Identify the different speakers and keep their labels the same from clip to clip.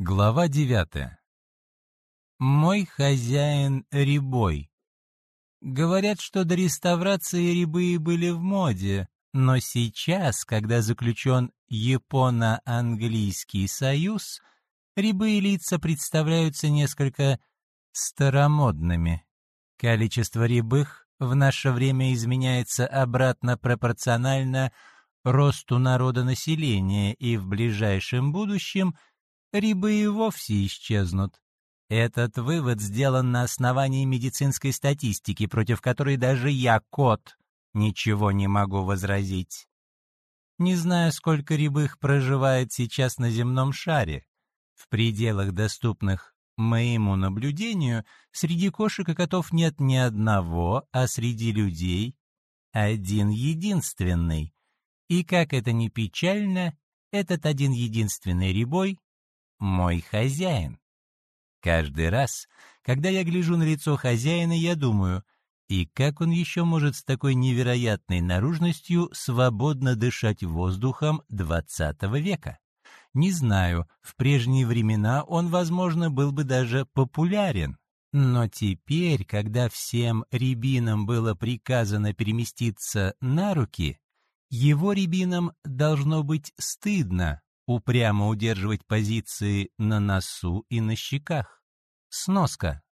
Speaker 1: Глава девятая. Мой хозяин Рябой. Говорят, что до реставрации рябы были в моде, но сейчас, когда заключен Японо-английский союз, рябые лица представляются несколько старомодными. Количество рябых в наше время изменяется обратно пропорционально росту народонаселения, и в ближайшем будущем рябы и вовсе исчезнут. Этот вывод сделан на основании медицинской статистики, против которой даже я, кот, ничего не могу возразить. Не знаю, сколько рябых проживает сейчас на земном шаре. В пределах, доступных моему наблюдению, среди кошек и котов нет ни одного, а среди людей один единственный. И как это ни печально, этот один единственный рябой — мой хозяин. Каждый раз, когда я гляжу на лицо хозяина, я думаю, и как он еще может с такой невероятной наружностью свободно дышать воздухом XX века? Не знаю, в прежние времена он, возможно, был бы даже популярен. Но теперь, когда всем рябинам было приказано переместиться на руки, его рябинам должно быть стыдно упрямо удерживать позиции на носу и на щеках. Сноска.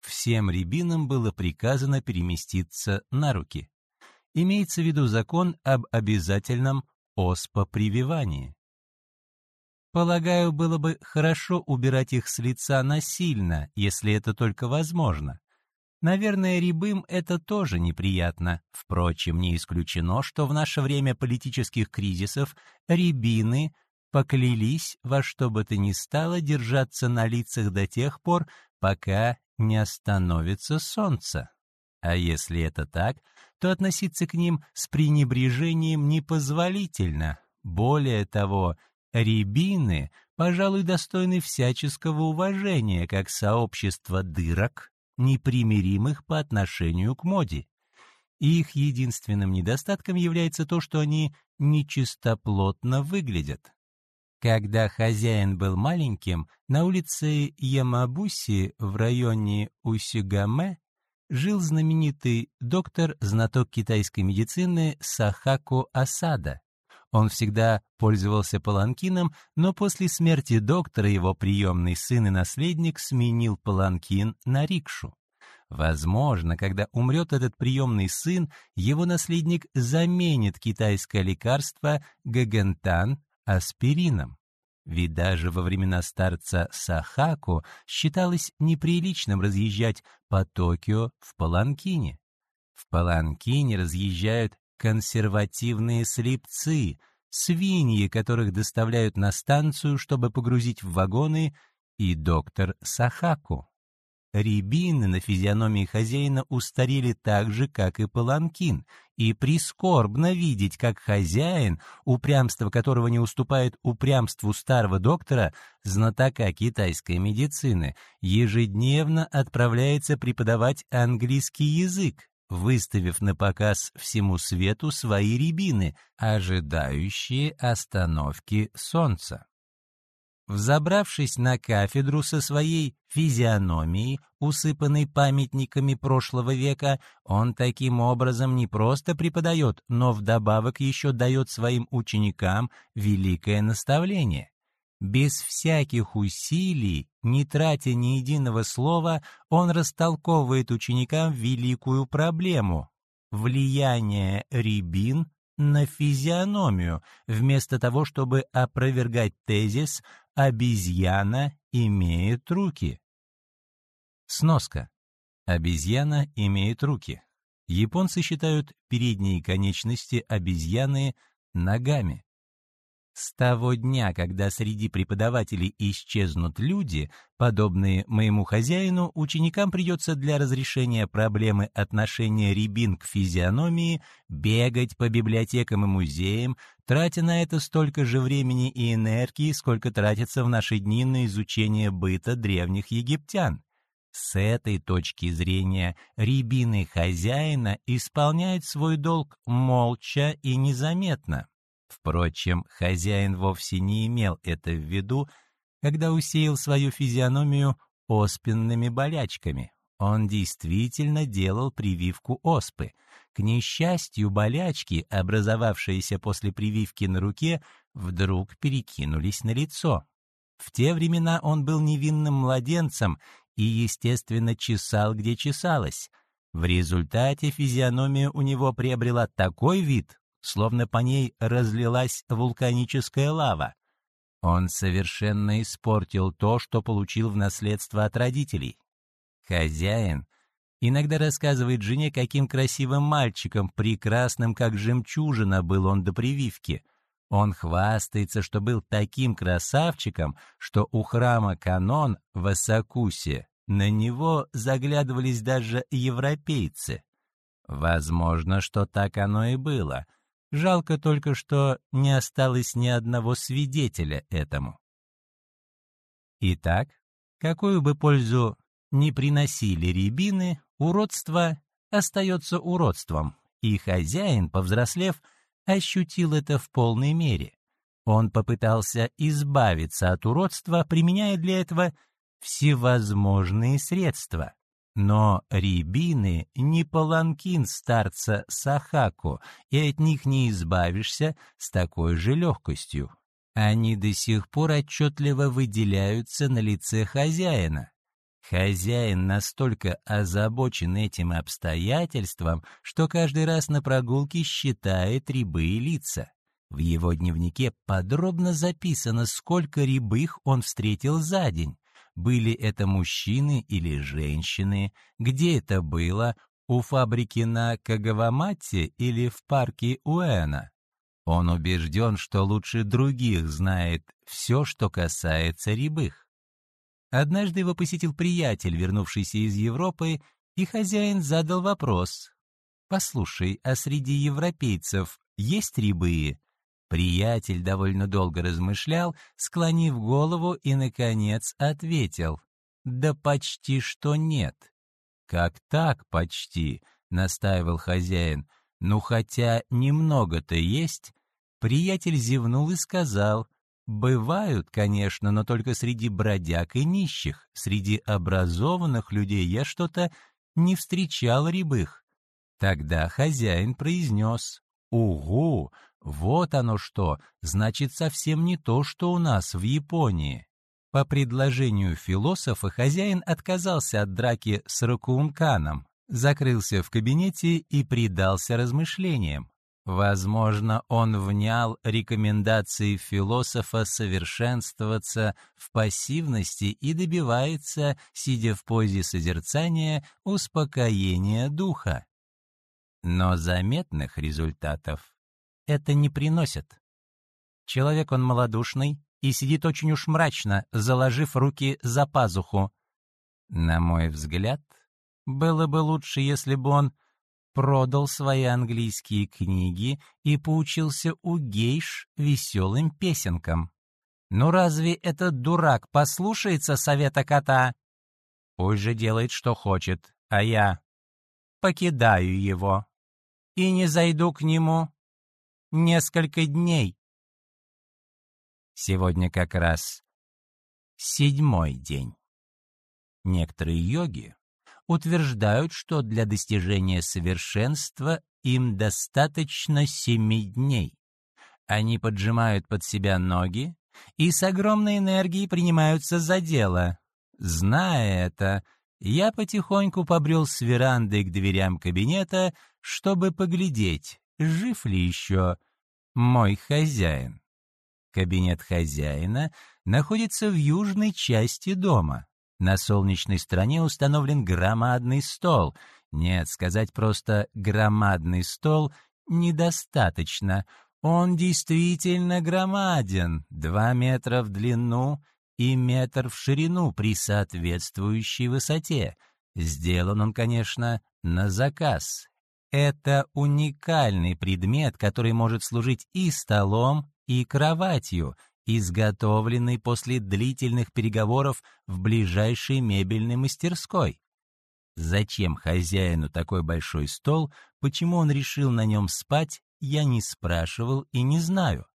Speaker 1: Всем рябинам было приказано переместиться на руки. Имеется в виду закон об обязательном оспопрививании. Полагаю, было бы хорошо убирать их с лица насильно, если это только возможно. Наверное, рябым это тоже неприятно. Впрочем, не исключено, что в наше время политических кризисов рябины поклялись во что бы то ни стало держаться на лицах до тех пор, пока не остановится солнце. А если это так, то относиться к ним с пренебрежением непозволительно. Более того, рябины, пожалуй, достойны всяческого уважения как сообщество дырок, непримиримых по отношению к моде. Их единственным недостатком является то, что они нечистоплотно выглядят. Когда хозяин был маленьким, на улице Ямабуси в районе Усигаме жил знаменитый доктор, знаток китайской медицины Сахаку Асада. Он всегда пользовался паланкином, но после смерти доктора его приемный сын и наследник сменил паланкин на рикшу. Возможно, когда умрет этот приемный сын, его наследник заменит китайское лекарство гагентан аспирином. Ведь даже во времена старца Сахаку считалось неприличным разъезжать по Токио в Паланкине. В Паланкине разъезжают консервативные слепцы, свиньи, которых доставляют на станцию, чтобы погрузить в вагоны, и доктор Сахаку. Рябины на физиономии хозяина устарели так же, как и паланкин, и прискорбно видеть, как хозяин, упрямство которого не уступает упрямству старого доктора, знатока китайской медицины, ежедневно отправляется преподавать английский язык, выставив на показ всему свету свои рябины, ожидающие остановки солнца. Взобравшись на кафедру со своей физиономией, усыпанной памятниками прошлого века, он таким образом не просто преподает, но вдобавок еще дает своим ученикам великое наставление. Без всяких усилий, не тратя ни единого слова, он растолковывает ученикам великую проблему — влияние рябин на физиономию, вместо того, чтобы опровергать тезис «обезьяна имеет руки». Сноска. Обезьяна имеет руки. Японцы считают передние конечности обезьяны ногами. С того дня, когда среди преподавателей исчезнут люди, подобные моему хозяину, ученикам придется для разрешения проблемы отношения рябин к физиономии бегать по библиотекам и музеям, тратя на это столько же времени и энергии, сколько тратится в наши дни на изучение быта древних египтян. С этой точки зрения рябины хозяина исполняют свой долг молча и незаметно. Впрочем, хозяин вовсе не имел это в виду, когда усеял свою физиономию оспенными болячками. Он действительно делал прививку оспы. К несчастью, болячки, образовавшиеся после прививки на руке, вдруг перекинулись на лицо. В те времена он был невинным младенцем и, естественно, чесал, где чесалось. В результате физиономия у него приобрела такой вид, словно по ней разлилась вулканическая лава. Он совершенно испортил то, что получил в наследство от родителей. Хозяин иногда рассказывает жене, каким красивым мальчиком, прекрасным как жемчужина, был он до прививки. Он хвастается, что был таким красавчиком, что у храма Канон в Асакусе на него заглядывались даже европейцы. Возможно, что так оно и было. Жалко только, что не осталось ни одного свидетеля этому. Итак, какую бы пользу не приносили рябины, уродство остается уродством, и хозяин, повзрослев, ощутил это в полной мере. Он попытался избавиться от уродства, применяя для этого всевозможные средства. Но рябины не паланкин старца Сахаку, и от них не избавишься с такой же легкостью. Они до сих пор отчетливо выделяются на лице хозяина. Хозяин настолько озабочен этим обстоятельством, что каждый раз на прогулке считает рябы и лица. В его дневнике подробно записано, сколько рябых он встретил за день. Были это мужчины или женщины, где это было, у фабрики на Кагавамате или в парке Уэна. Он убежден, что лучше других знает все, что касается рябых. Однажды его посетил приятель, вернувшийся из Европы, и хозяин задал вопрос. «Послушай, а среди европейцев есть рябые?» Приятель довольно долго размышлял, склонив голову и, наконец, ответил. «Да почти что нет». «Как так почти?» — настаивал хозяин. «Ну, хотя немного-то есть». Приятель зевнул и сказал — Бывают, конечно, но только среди бродяг и нищих. Среди образованных людей я что-то не встречал рябых. Тогда хозяин произнес «Угу, вот оно что, значит совсем не то, что у нас в Японии». По предложению философа хозяин отказался от драки с Ракуунканом, закрылся в кабинете и предался размышлениям. Возможно, он внял рекомендации философа совершенствоваться в пассивности и добивается, сидя в позе созерцания, успокоения духа. Но заметных результатов это не приносит. Человек он малодушный и сидит очень уж мрачно, заложив руки за пазуху. На мой взгляд, было бы лучше, если бы он продал свои английские книги и поучился у гейш веселым песенкам. Ну разве этот дурак послушается совета кота? Пусть же делает, что хочет, а я покидаю его и не зайду к нему несколько дней. Сегодня как раз седьмой день. Некоторые йоги утверждают, что для достижения совершенства им достаточно семи дней. Они поджимают под себя ноги и с огромной энергией принимаются за дело. Зная это, я потихоньку побрел с веранды к дверям кабинета, чтобы поглядеть, жив ли еще мой хозяин. Кабинет хозяина находится в южной части дома. На солнечной стороне установлен громадный стол. Нет, сказать просто «громадный стол» недостаточно. Он действительно громаден, два метра в длину и метр в ширину при соответствующей высоте. Сделан он, конечно, на заказ. Это уникальный предмет, который может служить и столом, и кроватью — изготовленный после длительных переговоров в ближайшей мебельной мастерской. Зачем хозяину такой большой стол, почему он решил на нем спать, я не спрашивал и не знаю.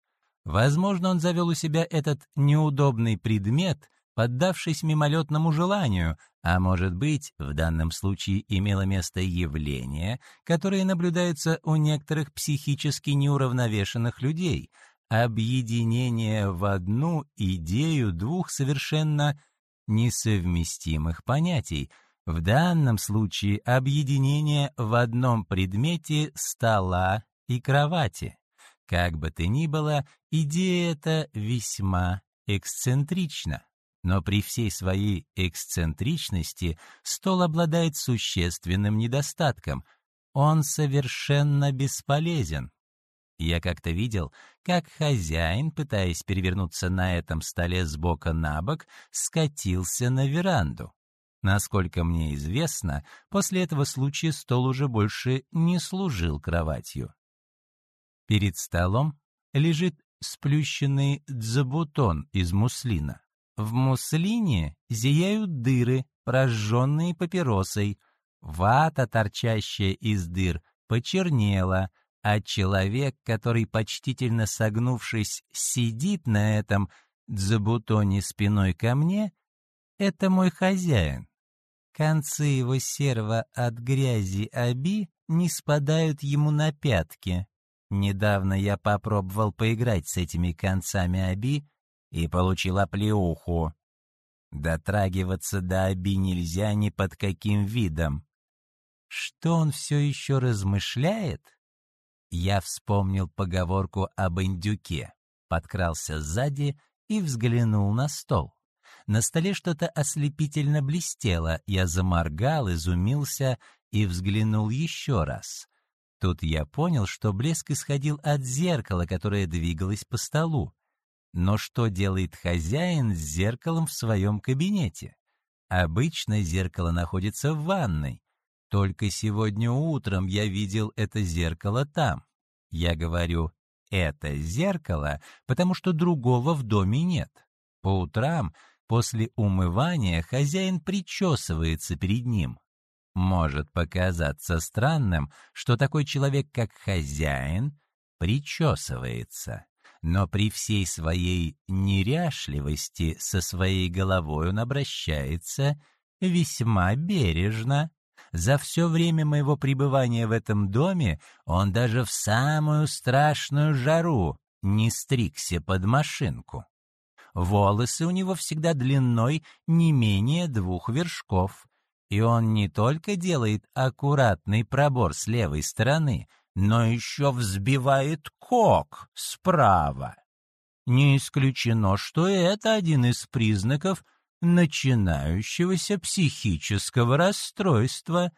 Speaker 1: Возможно, он завел у себя этот неудобный предмет, поддавшись мимолетному желанию, а может быть, в данном случае имело место явление, которое наблюдается у некоторых психически неуравновешенных людей — объединение в одну идею двух совершенно несовместимых понятий, в данном случае объединение в одном предмете стола и кровати. Как бы то ни было, идея эта весьма эксцентрична. Но при всей своей эксцентричности стол обладает существенным недостатком. Он совершенно бесполезен. Я как-то видел, как хозяин, пытаясь перевернуться на этом столе с бока на бок, скатился на веранду. Насколько мне известно, после этого случая стол уже больше не служил кроватью. Перед столом лежит сплющенный дзабутон из муслина. В муслине зияют дыры, прожженные папиросой. Вата, торчащая из дыр, почернела — а человек, который, почтительно согнувшись, сидит на этом дзабутоне спиной ко мне, это мой хозяин. Концы его серого от грязи оби не спадают ему на пятки. Недавно я попробовал поиграть с этими концами оби и получил оплеуху. Дотрагиваться до оби нельзя ни под каким видом. Что он все еще размышляет? Я вспомнил поговорку об индюке, подкрался сзади и взглянул на стол. На столе что-то ослепительно блестело, я заморгал, изумился и взглянул еще раз. Тут я понял, что блеск исходил от зеркала, которое двигалось по столу. Но что делает хозяин с зеркалом в своем кабинете? Обычно зеркало находится в ванной. Только сегодня утром я видел это зеркало там. Я говорю «это зеркало», потому что другого в доме нет. По утрам, после умывания, хозяин причесывается перед ним. Может показаться странным, что такой человек, как хозяин, причесывается. Но при всей своей неряшливости со своей головой он обращается весьма бережно. За все время моего пребывания в этом доме он даже в самую страшную жару не стригся под машинку. Волосы у него всегда длиной не менее двух вершков, и он не только делает аккуратный пробор с левой стороны, но еще взбивает кок справа. Не исключено, что это один из признаков начинающегося психического расстройства.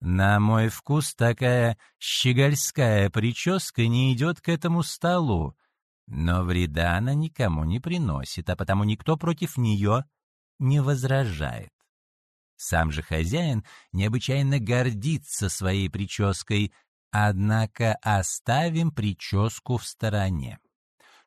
Speaker 1: На мой вкус такая щегольская прическа не идет к этому столу, но вреда она никому не приносит, а потому никто против нее не возражает. Сам же хозяин необычайно гордится своей прической, однако оставим прическу в стороне.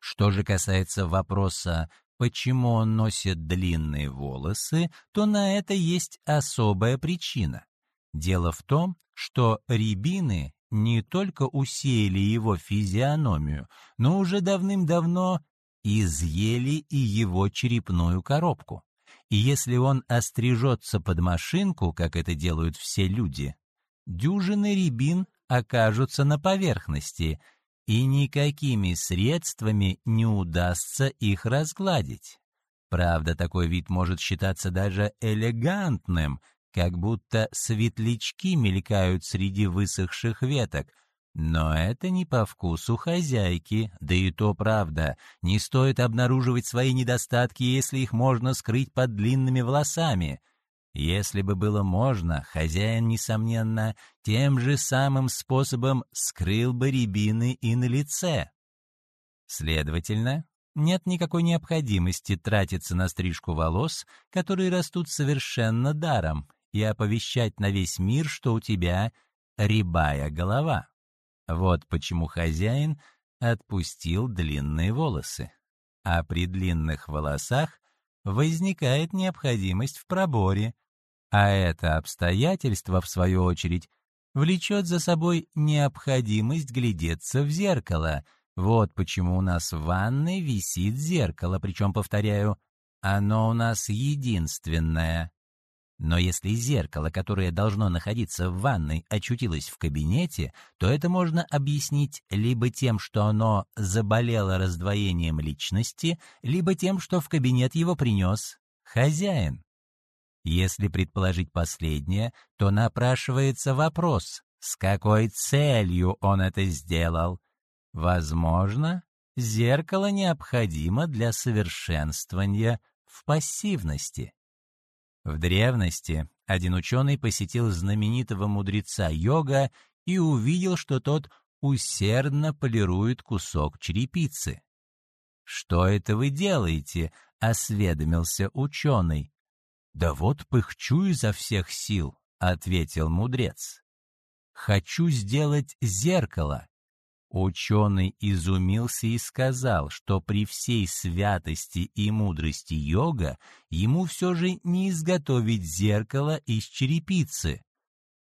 Speaker 1: Что же касается вопроса почему он носит длинные волосы, то на это есть особая причина. Дело в том, что рябины не только усеяли его физиономию, но уже давным-давно изъели и его черепную коробку. И если он острижется под машинку, как это делают все люди, дюжины рябин окажутся на поверхности — и никакими средствами не удастся их разгладить. Правда, такой вид может считаться даже элегантным, как будто светлячки мелькают среди высохших веток, но это не по вкусу хозяйки, да и то правда. Не стоит обнаруживать свои недостатки, если их можно скрыть под длинными волосами. Если бы было можно, хозяин, несомненно, тем же самым способом скрыл бы рябины и на лице. Следовательно, нет никакой необходимости тратиться на стрижку волос, которые растут совершенно даром, и оповещать на весь мир, что у тебя рябая голова. Вот почему хозяин отпустил длинные волосы. А при длинных волосах возникает необходимость в проборе, а это обстоятельство, в свою очередь, влечет за собой необходимость глядеться в зеркало, Вот почему у нас в ванной висит зеркало, причем, повторяю, оно у нас единственное. Но если зеркало, которое должно находиться в ванной, очутилось в кабинете, то это можно объяснить либо тем, что оно заболело раздвоением личности, либо тем, что в кабинет его принес хозяин. Если предположить последнее, то напрашивается вопрос, с какой целью он это сделал. Возможно, зеркало необходимо для совершенствования в пассивности. В древности один ученый посетил знаменитого мудреца йога и увидел, что тот усердно полирует кусок черепицы. «Что это вы делаете?» — осведомился ученый. «Да вот пыхчу изо всех сил», — ответил мудрец. «Хочу сделать зеркало, Ученый изумился и сказал, что при всей святости и мудрости йога ему все же не изготовить зеркало из черепицы.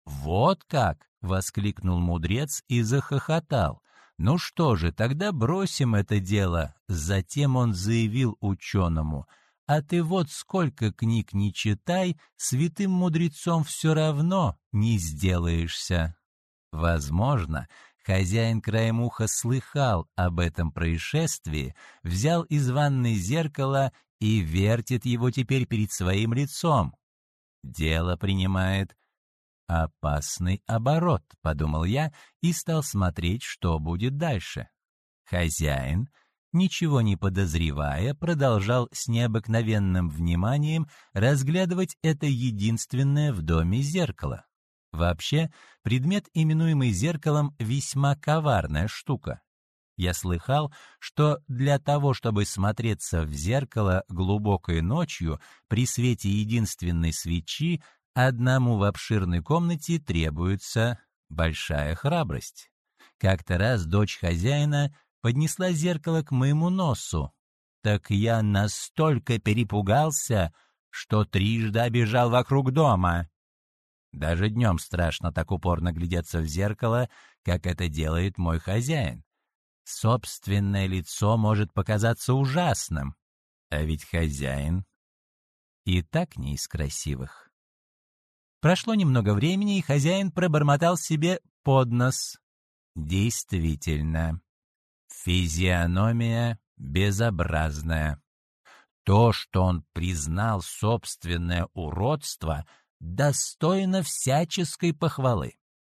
Speaker 1: «Вот как!» — воскликнул мудрец и захохотал. «Ну что же, тогда бросим это дело». Затем он заявил ученому, «А ты вот сколько книг не читай, святым мудрецом все равно не сделаешься». Возможно, Хозяин краем уха слыхал об этом происшествии, взял из ванной зеркало и вертит его теперь перед своим лицом. Дело принимает опасный оборот, подумал я и стал смотреть, что будет дальше. Хозяин, ничего не подозревая, продолжал с необыкновенным вниманием разглядывать это единственное в доме зеркало. Вообще, предмет, именуемый зеркалом, весьма коварная штука. Я слыхал, что для того, чтобы смотреться в зеркало глубокой ночью при свете единственной свечи, одному в обширной комнате требуется большая храбрость. Как-то раз дочь хозяина поднесла зеркало к моему носу. Так я настолько перепугался, что трижды обежал вокруг дома. Даже днем страшно так упорно глядеться в зеркало, как это делает мой хозяин. Собственное лицо может показаться ужасным, а ведь хозяин и так не из красивых. Прошло немного времени, и хозяин пробормотал себе под нос. Действительно, физиономия безобразная. То, что он признал собственное уродство — достойно всяческой похвалы.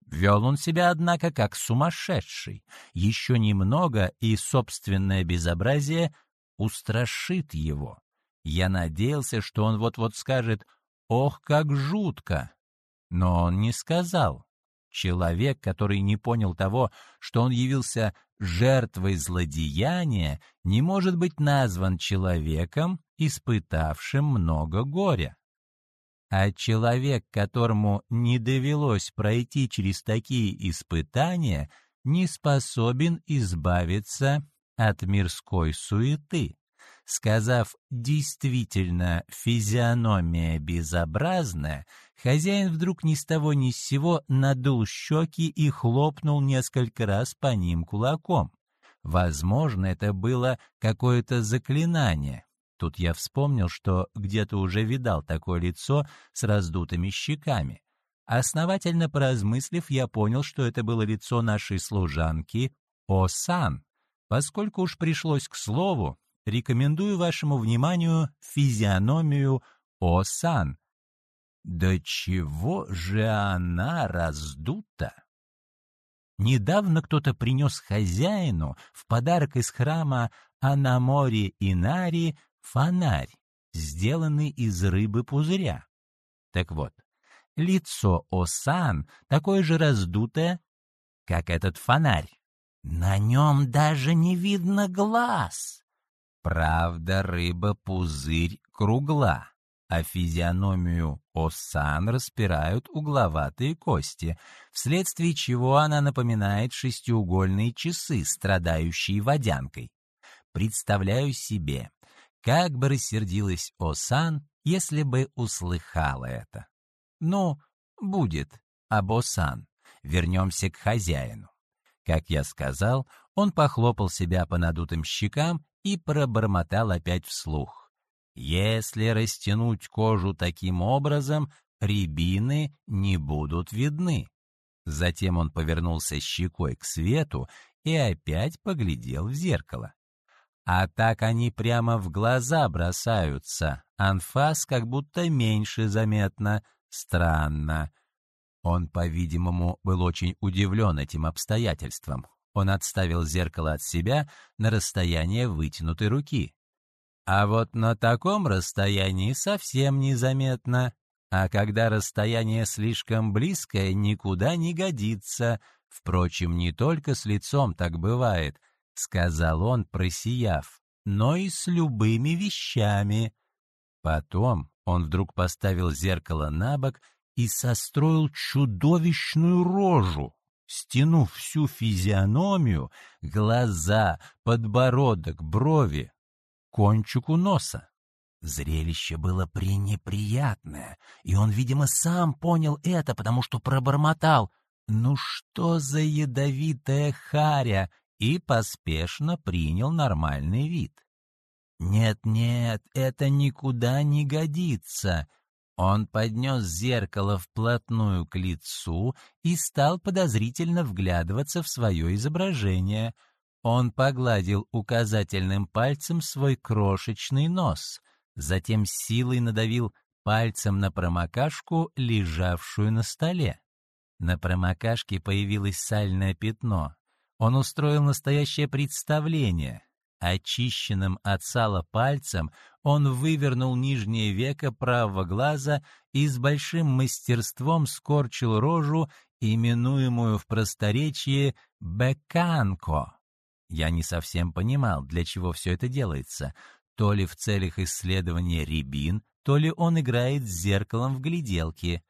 Speaker 1: Вел он себя, однако, как сумасшедший. Еще немного, и собственное безобразие устрашит его. Я надеялся, что он вот-вот скажет «Ох, как жутко!» Но он не сказал. Человек, который не понял того, что он явился жертвой злодеяния, не может быть назван человеком, испытавшим много горя. А человек, которому не довелось пройти через такие испытания, не способен избавиться от мирской суеты. Сказав «действительно физиономия безобразная», хозяин вдруг ни с того ни с сего надул щеки и хлопнул несколько раз по ним кулаком. Возможно, это было какое-то заклинание, Тут я вспомнил, что где-то уже видал такое лицо с раздутыми щеками. Основательно поразмыслив, я понял, что это было лицо нашей служанки Осан. Поскольку уж пришлось к слову, рекомендую вашему вниманию физиономию Осан. Да чего же она раздута? Недавно кто-то принес хозяину в подарок из храма Анамори Инари фонарь, сделанный из рыбы-пузыря. Так вот, лицо Осан такое же раздутое, как этот фонарь. На нем даже не видно глаз. Правда, рыба-пузырь кругла, а физиономию Осан распирают угловатые кости, вследствие чего она напоминает шестиугольные часы, страдающие водянкой. Представляю себе, как бы рассердилась Осан, если бы услыхала это. Ну, будет об Осан. Вернемся к хозяину. Как я сказал, он похлопал себя по надутым щекам и пробормотал опять вслух. Если растянуть кожу таким образом, рябины не будут видны. Затем он повернулся щекой к свету и опять поглядел в зеркало. А так они прямо в глаза бросаются. Анфас как будто меньше заметно. Странно. Он, по-видимому, был очень удивлен этим обстоятельством. Он отставил зеркало от себя на расстояние вытянутой руки. А вот на таком расстоянии совсем незаметно. А когда расстояние слишком близкое, никуда не годится. Впрочем, не только с лицом так бывает —— сказал он, просияв, — но и с любыми вещами. Потом он вдруг поставил зеркало на бок и состроил чудовищную рожу, стянув всю физиономию, глаза, подбородок, брови, кончику носа. Зрелище было пренеприятное, и он, видимо, сам понял это, потому что пробормотал «Ну что за ядовитая харя!» И поспешно принял нормальный вид. «Нет-нет, это никуда не годится!» Он поднес зеркало вплотную к лицу и стал подозрительно вглядываться в свое изображение. Он погладил указательным пальцем свой крошечный нос, затем силой надавил пальцем на промокашку, лежавшую на столе. На промокашке появилось сальное пятно. Он устроил настоящее представление. Очищенным от сала пальцем он вывернул нижнее веко правого глаза и с большим мастерством скорчил рожу, именуемую в просторечии «беканко». Я не совсем понимал, для чего все это делается. То ли в целях исследования рябин, то ли он играет с зеркалом в гляделке.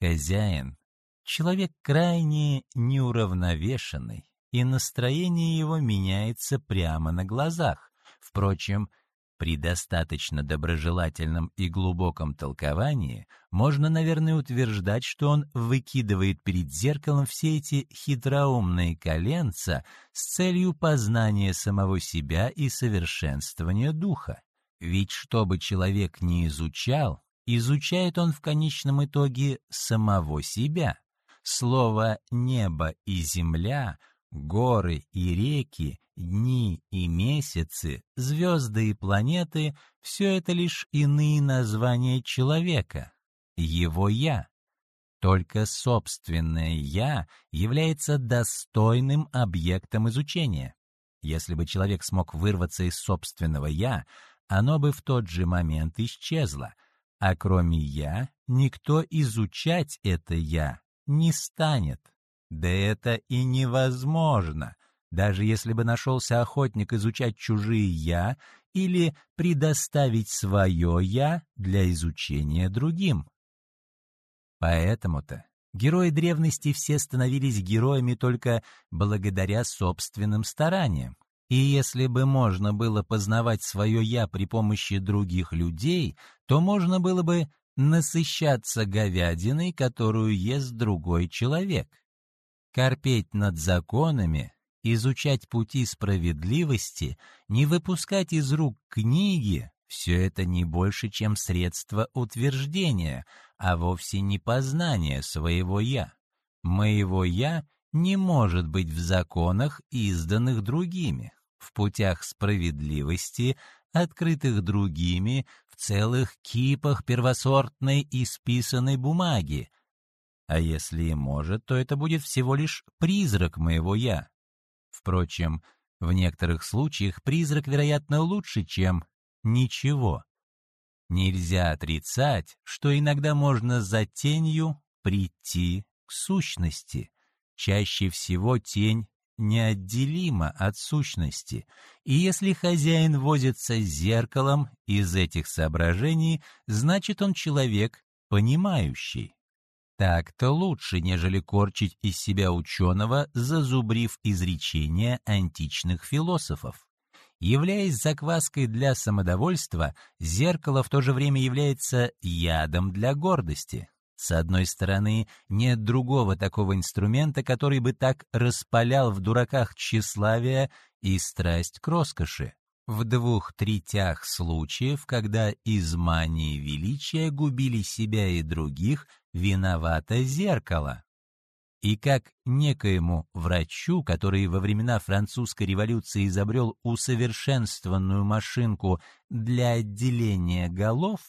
Speaker 1: Хозяин — человек крайне неуравновешенный, и настроение его меняется прямо на глазах. Впрочем, при достаточно доброжелательном и глубоком толковании можно, наверное, утверждать, что он выкидывает перед зеркалом все эти хитроумные коленца с целью познания самого себя и совершенствования духа. Ведь что бы человек ни изучал, изучает он в конечном итоге самого себя. Слово «небо» и «земля» — Горы и реки, дни и месяцы, звезды и планеты — все это лишь иные названия человека, его «я». Только собственное «я» является достойным объектом изучения. Если бы человек смог вырваться из собственного «я», оно бы в тот же момент исчезло, а кроме «я» никто изучать это «я» не станет. Да это и невозможно, даже если бы нашелся охотник изучать чужие «я» или предоставить свое «я» для изучения другим. Поэтому-то герои древности все становились героями только благодаря собственным стараниям. И если бы можно было познавать свое «я» при помощи других людей, то можно было бы насыщаться говядиной, которую ест другой человек корпеть над законами, изучать пути справедливости, не выпускать из рук книги — все это не больше, чем средство утверждения, а вовсе не познание своего «я». Моего «я» не может быть в законах, изданных другими, в путях справедливости, открытых другими, в целых кипах первосортной исписанной бумаги, а если и может, то это будет всего лишь призрак моего «я». Впрочем, в некоторых случаях призрак, вероятно, лучше, чем ничего. Нельзя отрицать, что иногда можно за тенью прийти к сущности. Чаще всего тень неотделима от сущности, и если хозяин возится с зеркалом из этих соображений, значит он человек понимающий. Так-то лучше, нежели корчить из себя ученого, зазубрив изречения античных философов. Являясь закваской для самодовольства, зеркало в то же время является ядом для гордости. С одной стороны, нет другого такого инструмента, который бы так распалял в дураках тщеславие и страсть к роскоши. В двух третях случаев, когда из мании величия губили себя и других, виновато зеркало. И как некоему врачу, который во времена французской революции изобрел усовершенствованную машинку для отделения голов,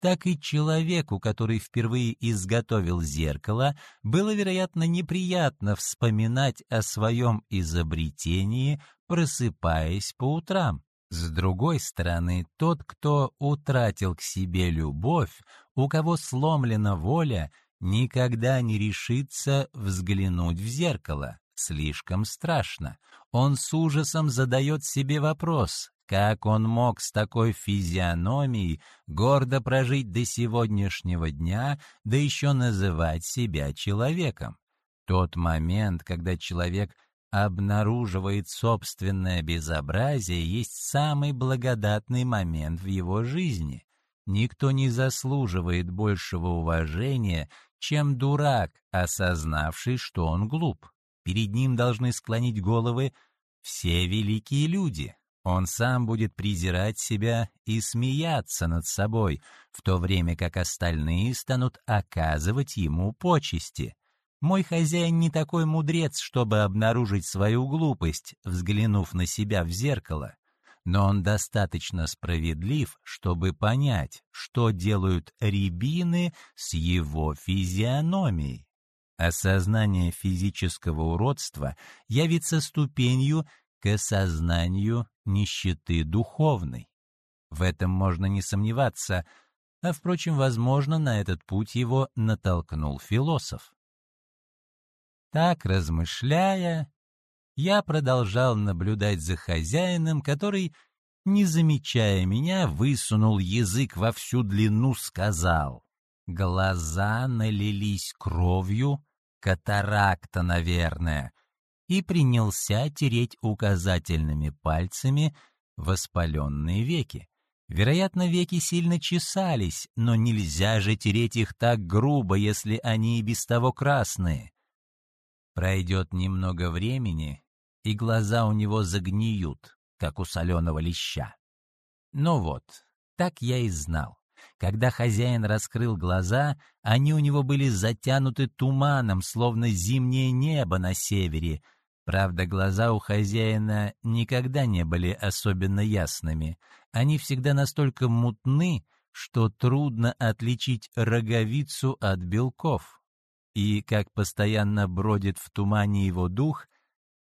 Speaker 1: так и человеку, который впервые изготовил зеркало, было, вероятно, неприятно вспоминать о своем изобретении, просыпаясь по утрам. С другой стороны, тот, кто утратил к себе любовь, у кого сломлена воля, никогда не решится взглянуть в зеркало. Слишком страшно. Он с ужасом задает себе вопрос, как он мог с такой физиономией гордо прожить до сегодняшнего дня, да еще называть себя человеком? Тот момент, когда человек обнаруживает собственное безобразие, есть самый благодатный момент в его жизни. Никто не заслуживает большего уважения, чем дурак, осознавший, что он глуп. Перед ним должны склонить головы все великие люди. Он сам будет презирать себя и смеяться над собой, в то время как остальные станут оказывать ему почести. Мой хозяин не такой мудрец, чтобы обнаружить свою глупость, взглянув на себя в зеркало. Но он достаточно справедлив, чтобы понять, что делают рябины с его физиономией. Осознание физического уродства явится ступенью к осознанию нищеты духовной. В этом можно не сомневаться, а, впрочем, возможно, на этот путь его натолкнул философ. Так, размышляя, я продолжал наблюдать за хозяином, который, не замечая меня, высунул язык во всю длину, сказал. Глаза налились кровью, катаракта, наверное, и принялся тереть указательными пальцами воспаленные веки. Вероятно, веки сильно чесались, но нельзя же тереть их так грубо, если они и без того красные. Пройдет немного времени, и глаза у него загниют, как у соленого леща. Ну вот, так я и знал. Когда хозяин раскрыл глаза, они у него были затянуты туманом, словно зимнее небо на севере. Правда, глаза у хозяина никогда не были особенно ясными. Они всегда настолько мутны, что трудно отличить роговицу от белков и как постоянно бродит в тумане его дух,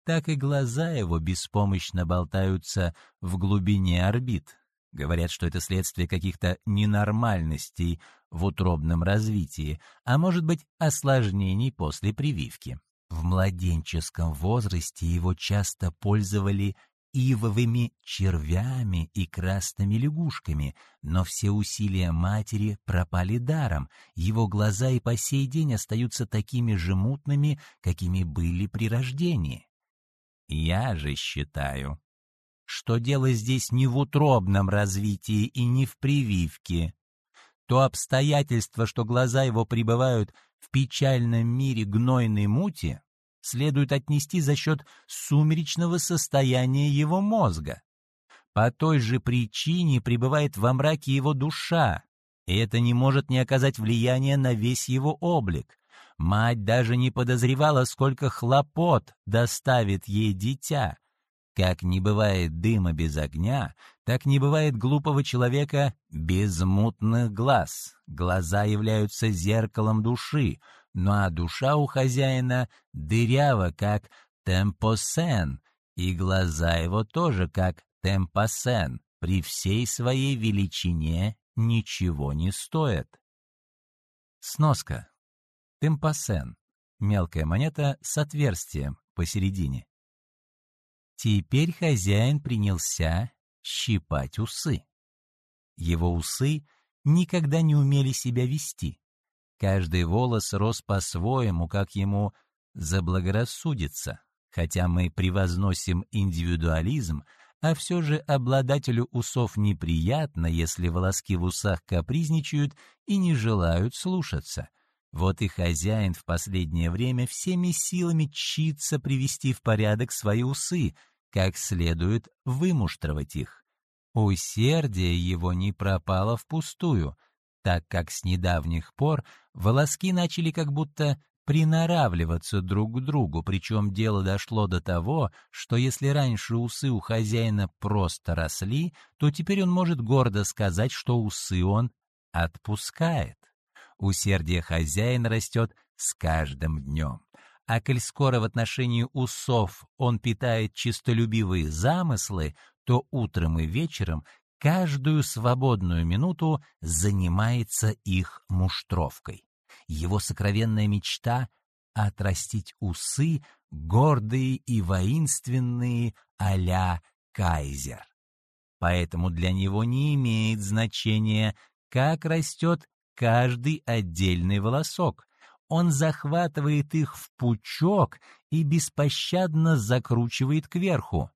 Speaker 1: так и глаза его беспомощно болтаются в глубине орбит. Говорят, что это следствие каких-то ненормальностей в утробном развитии, а может быть осложнений после прививки. В младенческом возрасте его часто пользовали ивовыми червями и красными лягушками, но все усилия матери пропали даром, его глаза и по сей день остаются такими же мутными, какими были при рождении. Я же считаю, что дело здесь не в утробном развитии и не в прививке. То обстоятельство, что глаза его пребывают в печальном мире гнойной мути, следует отнести за счет сумеречного состояния его мозга. По той же причине пребывает во мраке его душа, и это не может не оказать влияния на весь его облик. Мать даже не подозревала, сколько хлопот доставит ей дитя. Как не бывает дыма без огня, так не бывает глупого человека без мутных глаз. Глаза являются зеркалом души, ну а душа у хозяина дырява, как темпосен, и глаза его тоже как темпосен, при всей своей величине ничего не стоят. Сноска. Темпосен. Мелкая монета с отверстием посередине. Теперь хозяин принялся щипать усы. Его усы никогда не умели себя вести. Каждый волос рос по-своему, как ему заблагорассудится. Хотя мы превозносим индивидуализм, а все же обладателю усов неприятно, если волоски в усах капризничают и не желают слушаться. Вот и хозяин в последнее время всеми силами чится привести в порядок свои усы, как следует вымуштровать их. Усердие его не пропало впустую, так как с недавних пор волоски начали как будто приноравливаться друг к другу, причем дело дошло до того, что если раньше усы у хозяина просто росли, то теперь он может гордо сказать, что усы он отпускает. Усердие хозяина растет с каждым днем. А коль скоро в отношении усов он питает чистолюбивые замыслы, то утром и вечером каждую свободную минуту занимается их муштровкой. Его сокровенная мечта — отрастить усы, гордые и воинственные а кайзер. Поэтому для него не имеет значения, как растет каждый отдельный волосок. Он захватывает их в пучок и беспощадно закручивает кверху.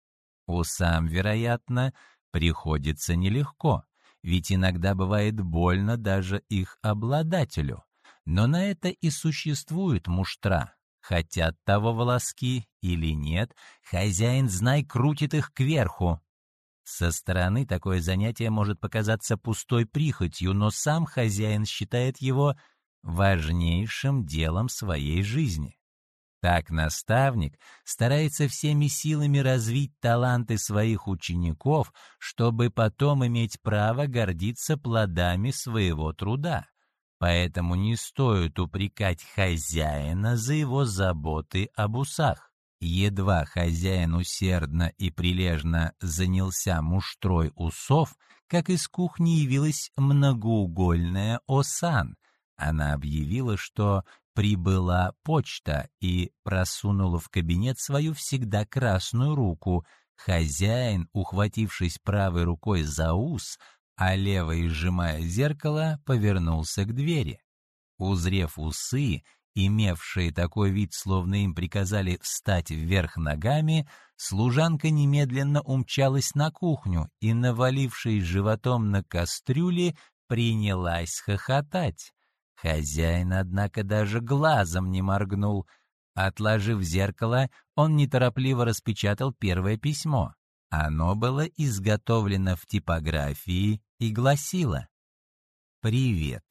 Speaker 1: Усам, вероятно, приходится нелегко, ведь иногда бывает больно даже их обладателю. Но на это и существует муштра. Хотят того волоски или нет, хозяин, знай, крутит их кверху. Со стороны такое занятие может показаться пустой прихотью, но сам хозяин считает его важнейшим делом своей жизни. Так наставник старается всеми силами развить таланты своих учеников, чтобы потом иметь право гордиться плодами своего труда. Поэтому не стоит упрекать хозяина за его заботы об усах. Едва хозяин усердно и прилежно занялся муштрой усов, как из кухни явилась многоугольная Осан. Она объявила, что прибыла почта и просунула в кабинет свою всегда красную руку. Хозяин, ухватившись правой рукой за ус, а левой сжимая зеркало, повернулся к двери. Узрев усы, имевшие такой вид, словно им приказали встать вверх ногами, служанка немедленно умчалась на кухню и, навалившись животом на кастрюле, принялась хохотать. Хозяин, однако, даже глазом не моргнул. Отложив зеркало, он неторопливо распечатал первое письмо. Оно было изготовлено в типографии и гласило «Привет.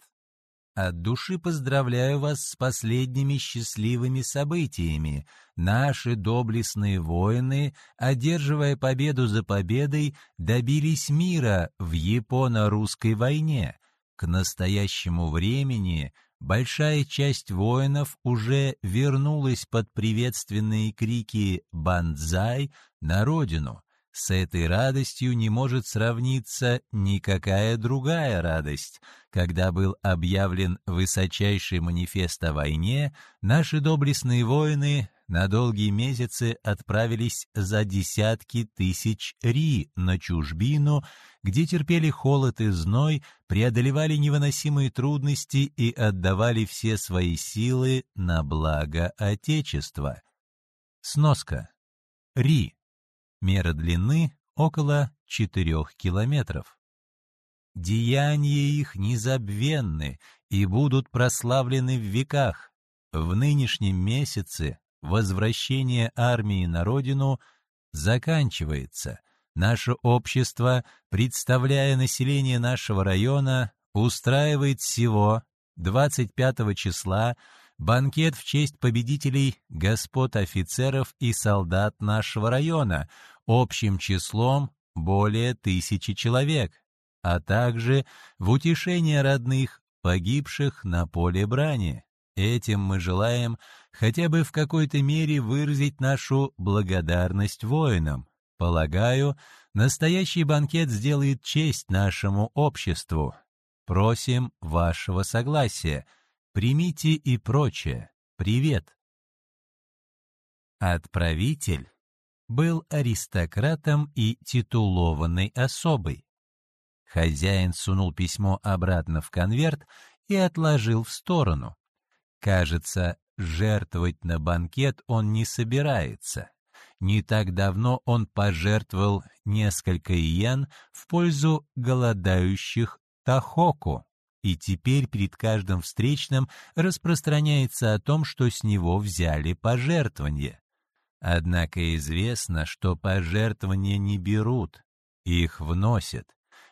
Speaker 1: От души поздравляю вас с последними счастливыми событиями. Наши доблестные воины, одерживая победу за победой, добились мира в японо-русской войне. К настоящему времени большая часть воинов уже вернулась под приветственные крики «Бандзай» на родину. С этой радостью не может сравниться никакая другая радость. Когда был объявлен высочайший манифест о войне, наши доблестные воины на долгие месяцы отправились за десятки тысяч ри на чужбину, где терпели холод и зной, преодолевали невыносимые трудности и отдавали все свои силы на благо Отечества. Сноска. Ри Мера длины около 4 километров. Деяния их незабвенны и будут прославлены в веках. В нынешнем месяце возвращение армии на родину заканчивается. Наше общество, представляя население нашего района, устраивает всего 25 числа банкет в честь победителей господ офицеров и солдат нашего района, общим числом более тысячи человек, а также в утешение родных, погибших на поле брани. Этим мы желаем хотя бы в какой-то мере выразить нашу благодарность воинам. Полагаю, настоящий банкет сделает честь нашему обществу. Просим вашего согласия — примите и прочее. Привет. Отправитель был аристократом и титулованной особой. Хозяин сунул письмо обратно в конверт и отложил в сторону. Кажется, жертвовать на банкет он не собирается. Не так давно он пожертвовал несколько иен в пользу голодающих Тахоку. и теперь перед каждым встречным распространяется о том, что с него взяли пожертвования. Однако известно, что пожертвования не берут, их вносят.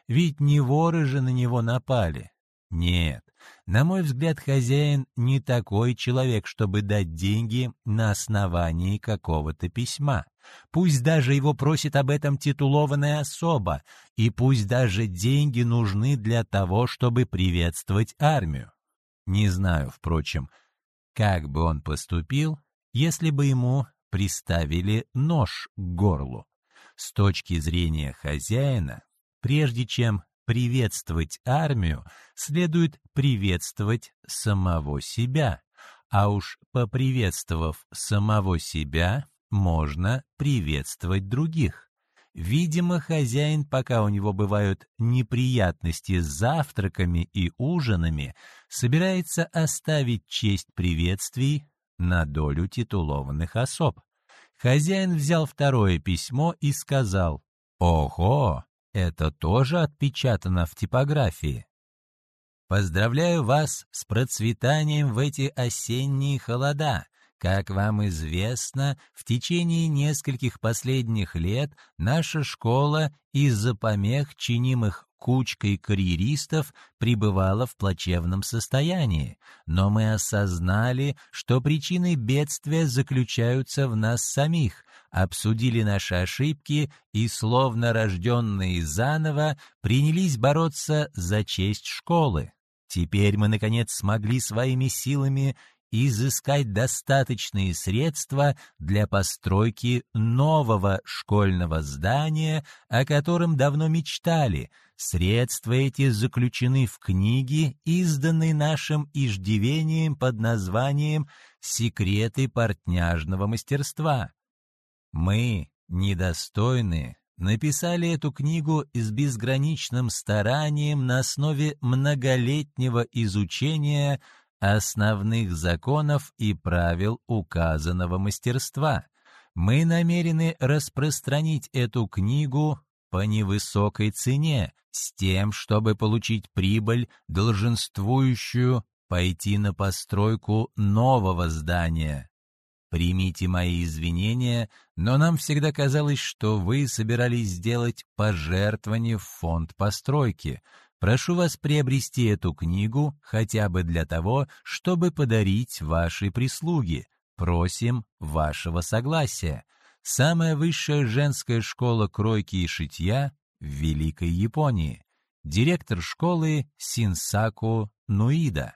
Speaker 1: Ведь не воры же на него напали. Нет, на мой взгляд, хозяин не такой человек, чтобы дать деньги на основании какого-то письма. Пусть даже его просит об этом титулованная особа, и пусть даже деньги нужны для того, чтобы приветствовать армию. Не знаю, впрочем, как бы он поступил, если бы ему приставили нож к горлу. С точки зрения хозяина, прежде чем приветствовать армию, следует приветствовать самого себя. А уж поприветствовав самого себя, можно приветствовать других. Видимо, хозяин, пока у него бывают неприятности с завтраками и ужинами, собирается оставить честь приветствий на долю титулованных особ. Хозяин взял второе письмо и сказал, «Ого, это тоже отпечатано в типографии. Поздравляю вас с процветанием в эти осенние холода. Как вам известно, в течение нескольких последних лет наша школа из-за помех, чинимых кучкой карьеристов, пребывала в плачевном состоянии, но мы осознали, что причины бедствия заключаются в нас самих, обсудили наши ошибки и, словно рожденные заново, принялись бороться за честь школы. Теперь мы, наконец, смогли своими силами изыскать достаточные средства для постройки нового школьного здания, о котором давно мечтали. Средства эти заключены в книге, изданной нашим иждивением под названием «Секреты портняжного мастерства». Мы, недостойные, написали эту книгу с безграничным старанием на основе многолетнего изучения основных законов и правил указанного мастерства. Мы намерены распространить эту книгу по невысокой цене, с тем, чтобы получить прибыль, долженствующую пойти на постройку нового здания. Примите мои извинения, но нам всегда казалось, что вы собирались сделать пожертвование в фонд постройки. Прошу вас приобрести эту книгу хотя бы для того, чтобы подарить вашей прислуге. Просим вашего согласия. Самая высшая женская школа кройки и шитья в Великой Японии. Директор школы Синсаку Нуида.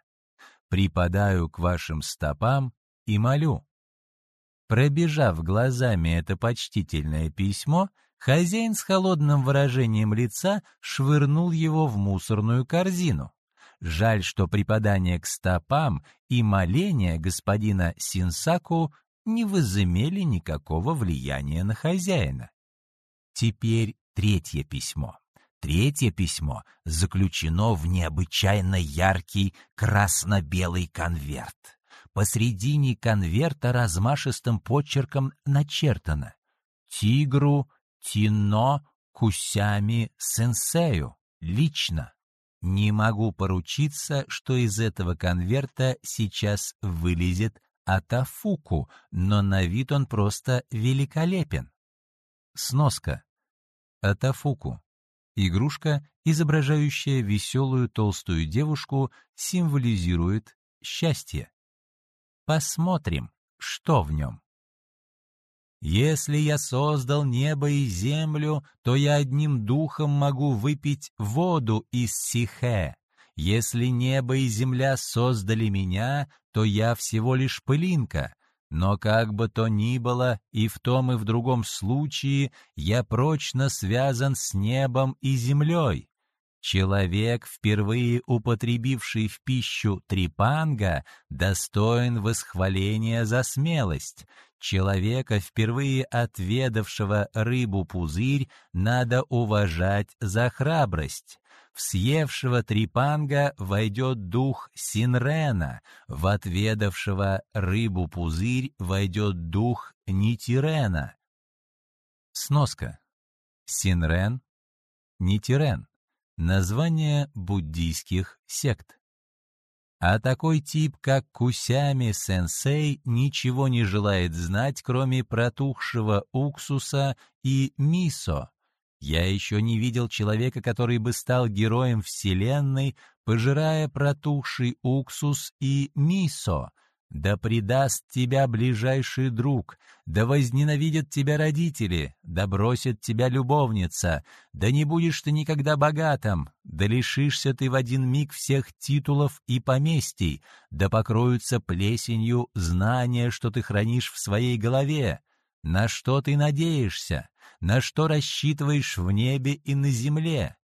Speaker 1: Припадаю к вашим стопам и молю. Пробежав глазами это почтительное письмо, хозяин с холодным выражением лица швырнул его в мусорную корзину. Жаль, что припадание к стопам и моление господина Синсаку не возымели никакого влияния на хозяина. Теперь третье письмо. Третье письмо заключено в необычайно яркий красно-белый конверт. Посредине конверта размашистым почерком начертано «Тигру Тино Кусями Сенсею. Лично. Не могу поручиться, что из этого конверта сейчас вылезет Атафуку, но на вид он просто великолепен. Сноска. Атафуку. Игрушка, изображающая веселую толстую девушку, символизирует счастье. Посмотрим, что в нем. Если я создал небо и землю, то я одним духом могу выпить воду из сихе. Если небо и земля создали меня, то я всего лишь пылинка. Но как бы то ни было, и в том и в другом случае я прочно связан с небом и землей. Человек, впервые употребивший в пищу трипанга, достоин восхваления за смелость. Человека, впервые отведавшего рыбу-пузырь, надо уважать за храбрость. В съевшего трипанга войдет дух Синрена, в отведавшего рыбу-пузырь войдет дух Нитирена. Сноска. Синрен, Нитирен Название буддийских сект. А такой тип, как Кусями-сенсей, ничего не желает знать, кроме протухшего уксуса и мисо. Я еще не видел человека, который бы стал героем Вселенной, пожирая протухший уксус и мисо, да предаст тебя ближайший друг, да возненавидят тебя родители, да бросит тебя любовница, да не будешь ты никогда богатым, да лишишься ты в один миг всех титулов и поместий, да покроются плесенью знания, что ты хранишь в своей голове. На что ты надеешься? На что рассчитываешь в небе и на земле?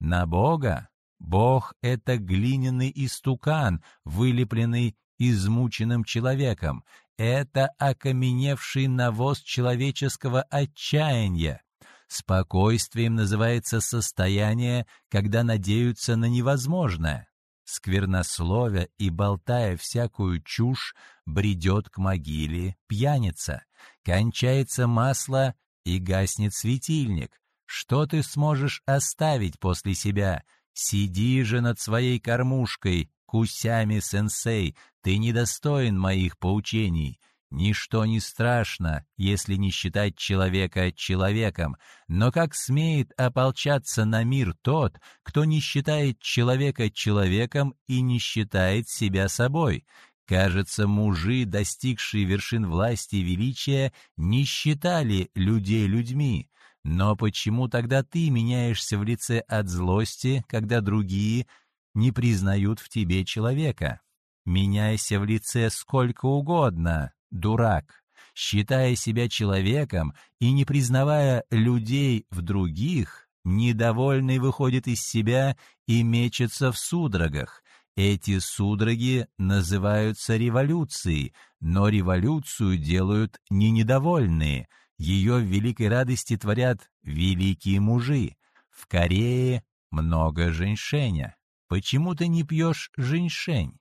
Speaker 1: На Бога? Бог — это глиняный истукан, вылепленный измученным человеком. Это окаменевший навоз человеческого отчаяния. Спокойствием называется состояние, когда надеются на невозможное. Сквернословя и болтая всякую чушь, бредет к могиле пьяница. Кончается масло и гаснет светильник. Что ты сможешь оставить после себя? Сиди же над своей кормушкой, Кусями-сенсей, ты недостоин моих поучений. Ничто не страшно, если не считать человека человеком, но как смеет ополчаться на мир тот, кто не считает человека человеком и не считает себя собой? Кажется, мужи, достигшие вершин власти и величия, не считали людей людьми. Но почему тогда ты меняешься в лице от злости, когда другие не признают в тебе человека? Меняйся в лице сколько угодно, дурак, считая себя человеком и не признавая людей в других, недовольный выходит из себя и мечется в судорогах. Эти судороги называются революцией, но революцию делают не недовольные. Ее в великой радости творят великие мужи. В Корее много женьшеня. Почему ты не пьешь женьшень?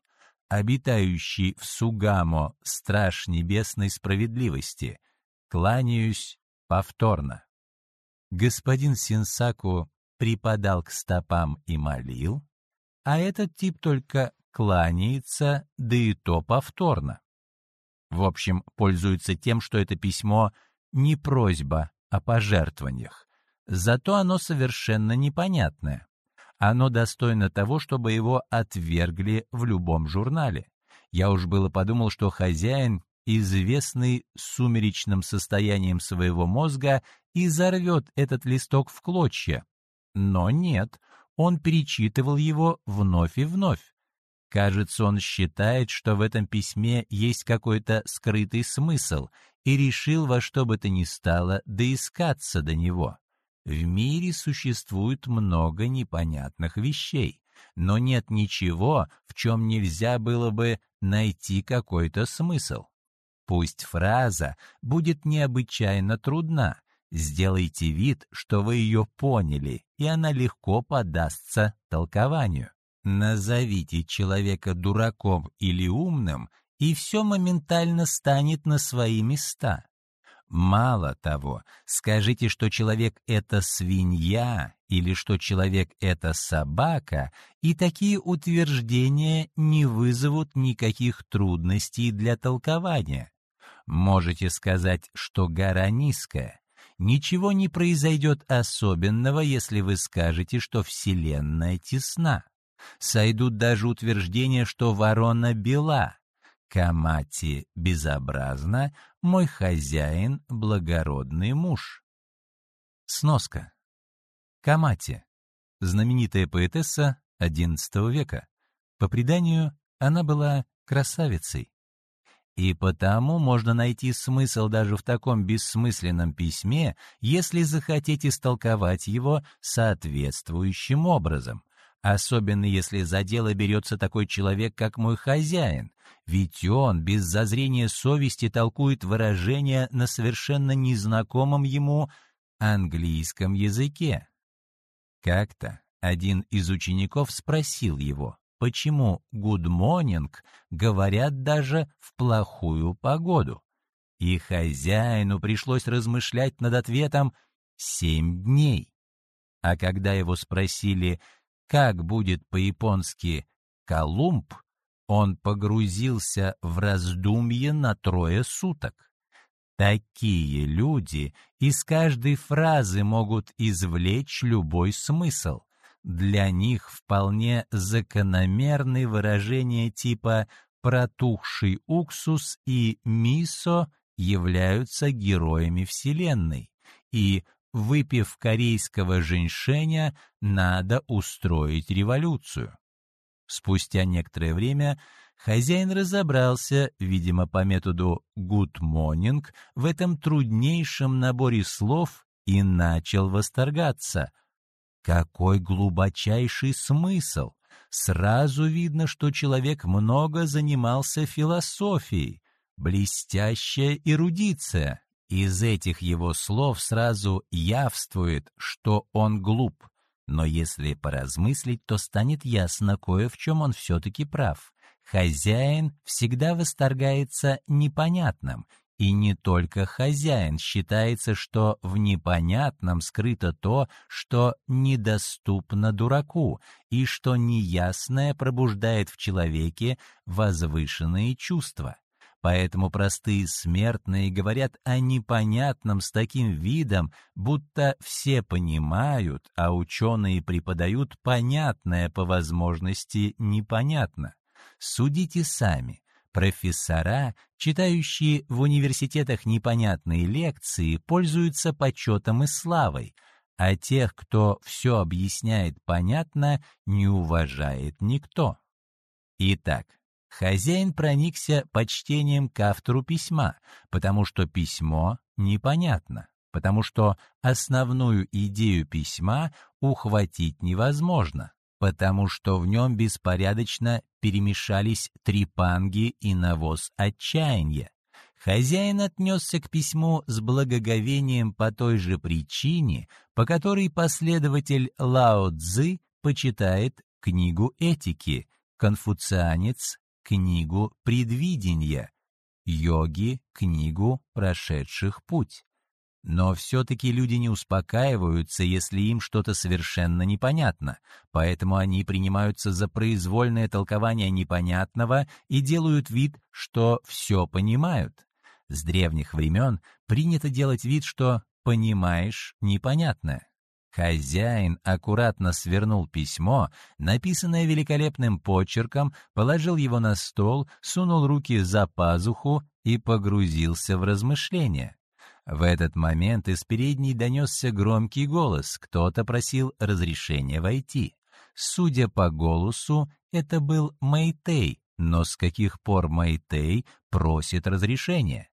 Speaker 1: Обитающий в Сугамо страж небесной справедливости, кланяюсь повторно. Господин Синсаку припадал к стопам и молил, а этот тип только кланяется, да и то повторно. В общем, пользуется тем, что это письмо не просьба о пожертвованиях, зато оно совершенно непонятное. Оно достойно того, чтобы его отвергли в любом журнале. Я уж было подумал, что хозяин, известный сумеречным состоянием своего мозга, изорвет этот листок в клочья. Но нет, он перечитывал его вновь и вновь. Кажется, он считает, что в этом письме есть какой-то скрытый смысл, и решил во что бы то ни стало доискаться до него. В мире существует много непонятных вещей, но нет ничего, в чем нельзя было бы найти какой-то смысл. Пусть фраза будет необычайно трудна, сделайте вид, что вы ее поняли, и она легко подастся толкованию. Назовите человека дураком или умным, и все моментально станет на свои места. Мало того, скажите, что человек — это свинья или что человек — это собака, и такие утверждения не вызовут никаких трудностей для толкования. Можете сказать, что гора низкая. Ничего не произойдет особенного, если вы скажете, что Вселенная тесна. Сойдут даже утверждения, что ворона бела, Камати безобразно, мой хозяин — благородный муж. Сноска. Камати. Знаменитая поэтесса XI века. По преданию, она была красавицей. И потому можно найти смысл даже в таком бессмысленном письме, если захотите истолковать его соответствующим образом, особенно если за дело берется такой человек, как мой хозяин, ведь он без зазрения совести толкует выражения на совершенно незнакомом ему английском языке. Как-то один из учеников спросил его, почему «good morning» говорят даже в плохую погоду. И хозяину пришлось размышлять над ответом «семь дней». А когда его спросили, как будет по-японски «Колумб», он погрузился в раздумье на трое суток. Такие люди из каждой фразы могут извлечь любой смысл. Для них вполне закономерны выражения типа «протухший уксус» и «мисо» являются героями Вселенной, и, выпив корейского женьшеня, надо устроить революцию. Спустя некоторое время хозяин разобрался, видимо, по методу «good morning» в этом труднейшем наборе слов и начал восторгаться. Какой глубочайший смысл! Сразу видно, что человек много занимался философией. Блестящая эрудиция. Из этих его слов сразу явствует, что он глуп. Но если поразмыслить, то станет ясно кое в чем он все-таки прав. Хозяин всегда восторгается непонятным, и не только хозяин считается, что в непонятном скрыто то, что недоступно дураку, и что неясное пробуждает в человеке возвышенные чувства. Поэтому простые смертные говорят о непонятном с таким видом, будто все понимают, а ученые преподают понятное по возможности непонятно. Судите сами. Профессора, читающие в университетах непонятные лекции, пользуются почетом и славой, а тех, кто все объясняет понятно, не уважает никто. Итак, Хозяин проникся почтением к автору письма, потому что письмо непонятно, потому что основную идею письма ухватить невозможно, потому что в нем беспорядочно перемешались трепанги и навоз отчаяния. Хозяин отнесся к письму с благоговением по той же причине, по которой последователь Лао Цзы почитает книгу этики, конфуцианец книгу предвидения, йоги — книгу прошедших путь. Но все-таки люди не успокаиваются, если им что-то совершенно непонятно, поэтому они принимаются за произвольное толкование непонятного и делают вид, что все понимают. С древних времен принято делать вид, что понимаешь непонятное. Хозяин аккуратно свернул письмо, написанное великолепным почерком, положил его на стол, сунул руки за пазуху и погрузился в размышления. В этот момент из передней донесся громкий голос, кто-то просил разрешения войти. Судя по голосу, это был Мэйтей, но с каких пор Мэйтей просит разрешения?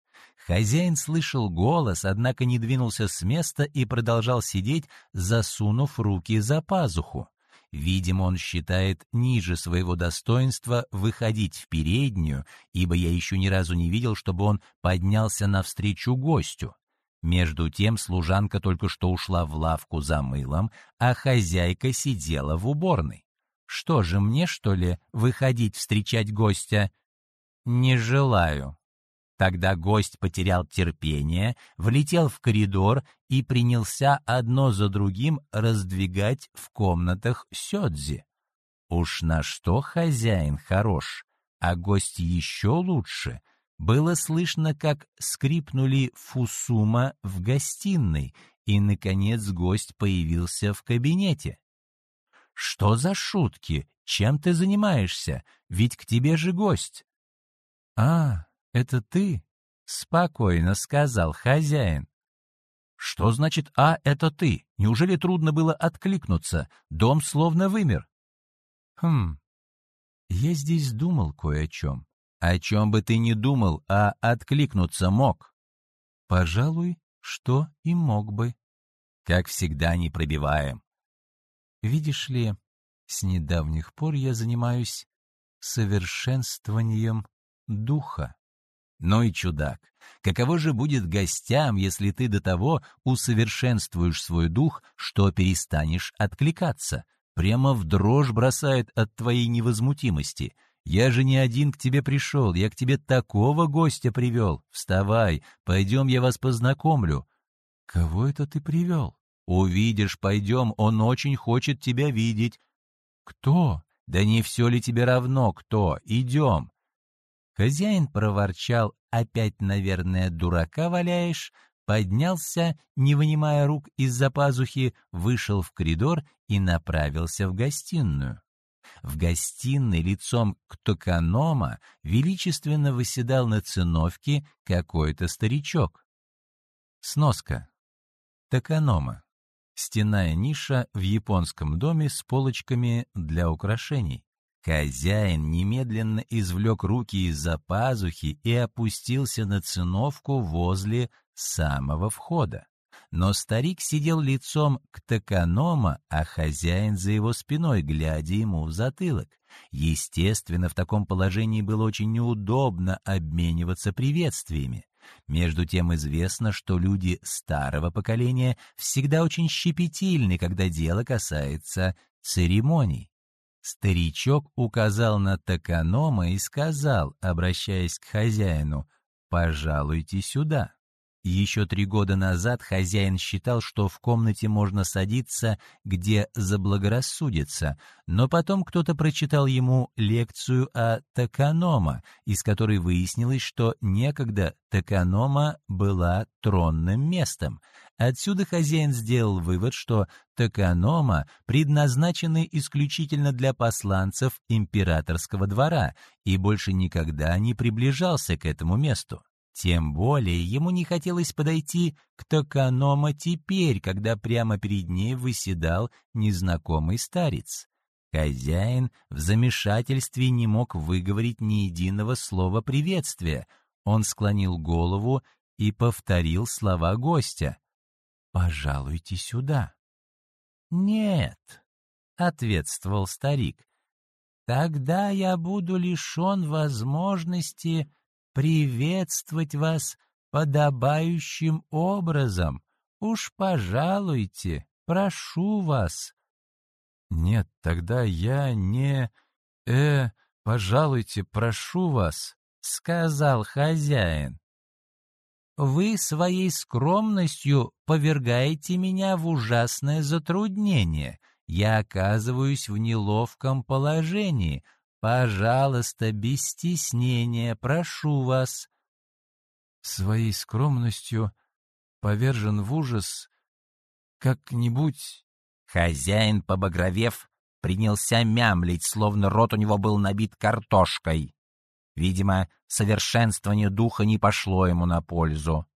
Speaker 1: Хозяин слышал голос, однако не двинулся с места и продолжал сидеть, засунув руки за пазуху. Видимо, он считает ниже своего достоинства выходить в переднюю, ибо я еще ни разу не видел, чтобы он поднялся навстречу гостю. Между тем служанка только что ушла в лавку за мылом, а хозяйка сидела в уборной. Что же мне, что ли, выходить встречать гостя? Не желаю, Тогда гость потерял терпение, влетел в коридор и принялся одно за другим раздвигать в комнатах сёдзи. Уж на что хозяин хорош, а гость еще лучше. Было слышно, как скрипнули фусума в гостиной, и, наконец, гость появился в кабинете. «Что за шутки? Чем ты занимаешься? Ведь к тебе же гость». «А, «Это ты?» — спокойно сказал хозяин. «Что значит «а, это ты»? Неужели трудно было откликнуться? Дом словно вымер». «Хм, я здесь думал кое о чем. О чем бы ты ни думал, а откликнуться мог?» «Пожалуй, что и мог бы». «Как всегда, не пробиваем». «Видишь ли, с недавних пор я занимаюсь совершенствованием духа. Но и чудак. Каково же будет гостям, если ты до того усовершенствуешь свой дух, что перестанешь откликаться? Прямо в дрожь бросает от твоей невозмутимости. Я же не один к тебе пришел, я к тебе такого гостя привел. Вставай, пойдем я вас познакомлю. Кого это ты привел? Увидишь, пойдем, он очень хочет тебя видеть». «Кто?» «Да не все ли тебе равно, кто? Идем!» Хозяин проворчал, опять, наверное, дурака валяешь, поднялся, не вынимая рук из-за пазухи, вышел в коридор и направился в гостиную. В гостиной лицом к токанома величественно выседал на циновке какой-то старичок. Сноска. Токанома. Стенная ниша в японском доме с полочками для украшений. Хозяин немедленно извлек руки из-за пазухи и опустился на циновку возле самого входа. Но старик сидел лицом к токанома, а хозяин за его спиной, глядя ему в затылок. Естественно, в таком положении было очень неудобно обмениваться приветствиями. Между тем известно, что люди старого поколения всегда очень щепетильны, когда дело касается церемоний. Старичок указал на токанома и сказал, обращаясь к хозяину, «Пожалуйте сюда». Еще три года назад хозяин считал, что в комнате можно садиться, где заблагорассудится, но потом кто-то прочитал ему лекцию о токанома, из которой выяснилось, что некогда токанома была тронным местом. Отсюда хозяин сделал вывод, что токанома предназначены исключительно для посланцев императорского двора и больше никогда не приближался к этому месту. Тем более ему не хотелось подойти к Токанома теперь, когда прямо перед ней выседал незнакомый старец. Хозяин в замешательстве не мог выговорить ни единого слова приветствия. Он склонил голову и повторил слова гостя. «Пожалуйте сюда». «Нет», — ответствовал старик, — «тогда я буду лишен возможности приветствовать вас подобающим образом. Уж пожалуйте, прошу вас». «Нет, тогда я не... э, пожалуйте, прошу вас», — сказал хозяин. «Вы своей скромностью повергаете меня в ужасное затруднение. Я оказываюсь в неловком положении, Пожалуйста, без стеснения, прошу вас. Своей скромностью повержен в ужас как-нибудь... Хозяин, побагровев, принялся мямлить, словно рот у него был набит картошкой. Видимо, совершенствование духа не пошло ему на пользу.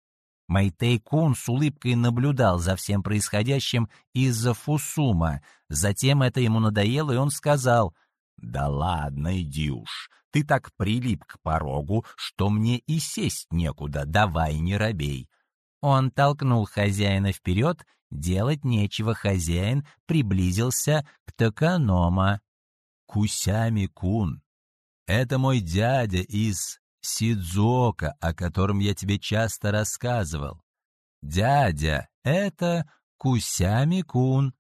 Speaker 1: Майтей Кун с улыбкой наблюдал за всем происходящим из-за Фусума. Затем это ему надоело, и он сказал, «Да ладно, иди уж, ты так прилип к порогу, что мне и сесть некуда, давай не робей». Он толкнул хозяина вперед, делать нечего, хозяин приблизился к Токанома. «Кусями-кун, это мой дядя из Сидзуока, о котором я тебе часто рассказывал. Дядя — это Кусями-кун,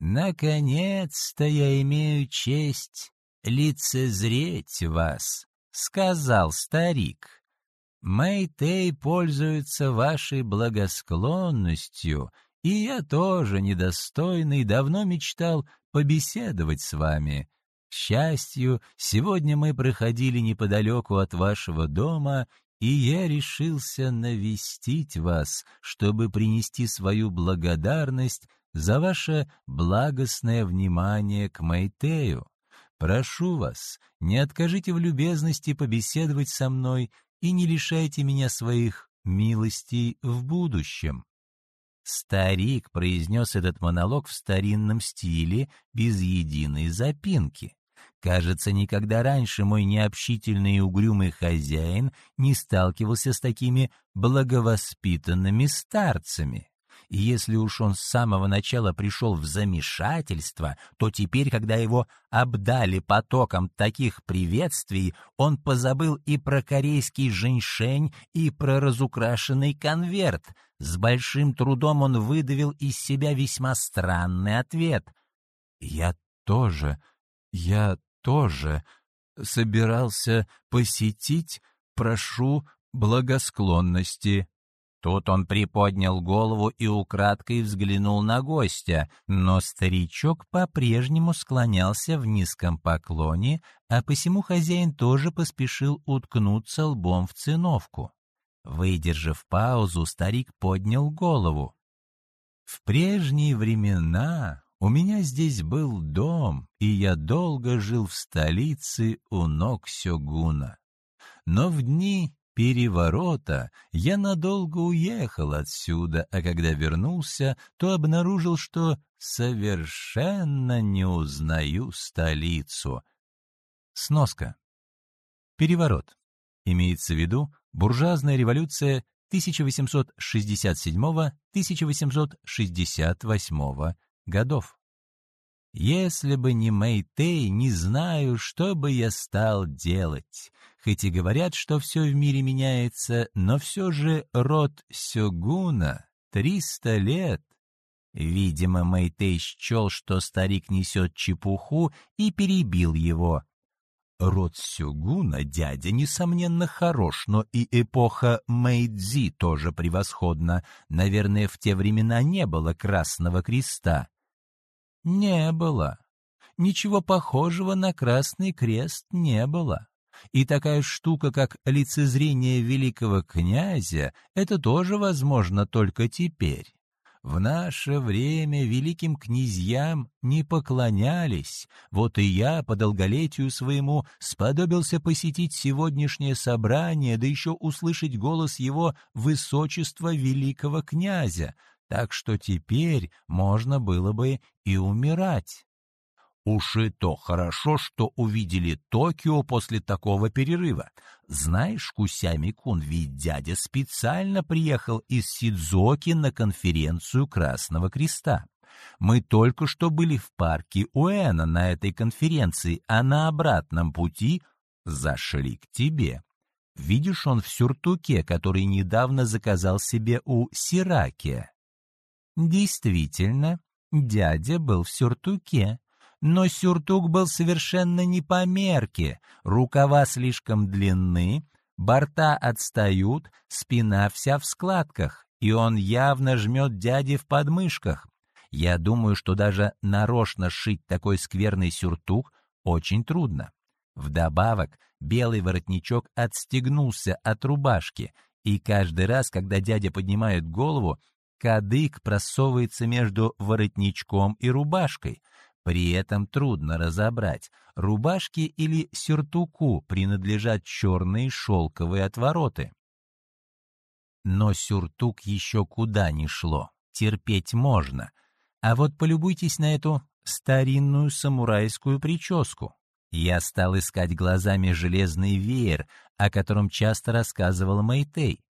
Speaker 1: «Наконец-то я имею честь лицезреть вас», — сказал старик. «Мэйтэй пользуется вашей благосклонностью, и я тоже недостойный давно мечтал побеседовать с вами. К счастью, сегодня мы проходили неподалеку от вашего дома, и я решился навестить вас, чтобы принести свою благодарность за ваше благостное внимание к Майтею. Прошу вас, не откажите в любезности побеседовать со мной и не лишайте меня своих милостей в будущем». Старик произнес этот монолог в старинном стиле, без единой запинки. Кажется, никогда раньше мой необщительный и угрюмый хозяин не сталкивался с такими благовоспитанными старцами. И если уж он с самого начала пришел в замешательство, то теперь, когда его обдали потоком таких приветствий, он позабыл и про корейский женьшень, и про разукрашенный конверт. С большим трудом он выдавил из себя весьма странный ответ. «Я тоже, я тоже собирался посетить, прошу благосклонности». Тут он приподнял голову и украдкой взглянул на гостя, но старичок по-прежнему склонялся в низком поклоне, а посему хозяин тоже поспешил уткнуться лбом в циновку. Выдержав паузу, старик поднял голову. «В прежние времена у меня здесь был дом, и я долго жил в столице у ног Сёгуна. Но в дни переворота я надолго уехал отсюда, а когда вернулся, то обнаружил, что совершенно не узнаю столицу. Сноска. Переворот. Имеется в виду буржуазная революция 1867-1868 годов. Если бы не Мэйтэй, не знаю, что бы я стал делать. Хоть и говорят, что все в мире меняется, но все же род Сёгуна — триста лет. Видимо, Мэйтэй счел, что старик несет чепуху, и перебил его. Род Сюгуна, дядя, несомненно, хорош, но и эпоха Мэйдзи тоже превосходна. Наверное, в те времена не было Красного Креста. Не было. Ничего похожего на Красный Крест не было. И такая штука, как лицезрение великого князя, это тоже возможно только теперь. В наше время великим князьям не поклонялись. Вот и я по долголетию своему сподобился посетить сегодняшнее собрание, да еще услышать голос его высочества великого князя. Так что теперь можно было бы и умирать. Уж и то хорошо, что увидели Токио после такого перерыва. Знаешь, Кусями-кун, ведь дядя специально приехал из Сидзоки на конференцию Красного Креста. Мы только что были в парке Уэна на этой конференции, а на обратном пути зашли к тебе. Видишь, он в сюртуке, который недавно заказал себе у Сираки. Действительно, дядя был в сюртуке, но сюртук был совершенно не по мерке, рукава слишком длинны, борта отстают, спина вся в складках, и он явно жмет дяде в подмышках. Я думаю, что даже нарочно шить такой скверный сюртук очень трудно. Вдобавок, белый воротничок отстегнулся от рубашки, и каждый раз, когда дядя поднимает голову, кадык просовывается между воротничком и рубашкой. При этом трудно разобрать, рубашке или сюртуку принадлежат черные шелковые отвороты. Но сюртук еще куда ни шло, терпеть можно. А вот полюбуйтесь на эту старинную самурайскую прическу. Я стал искать глазами железный веер, о котором часто рассказывал Мэйтей.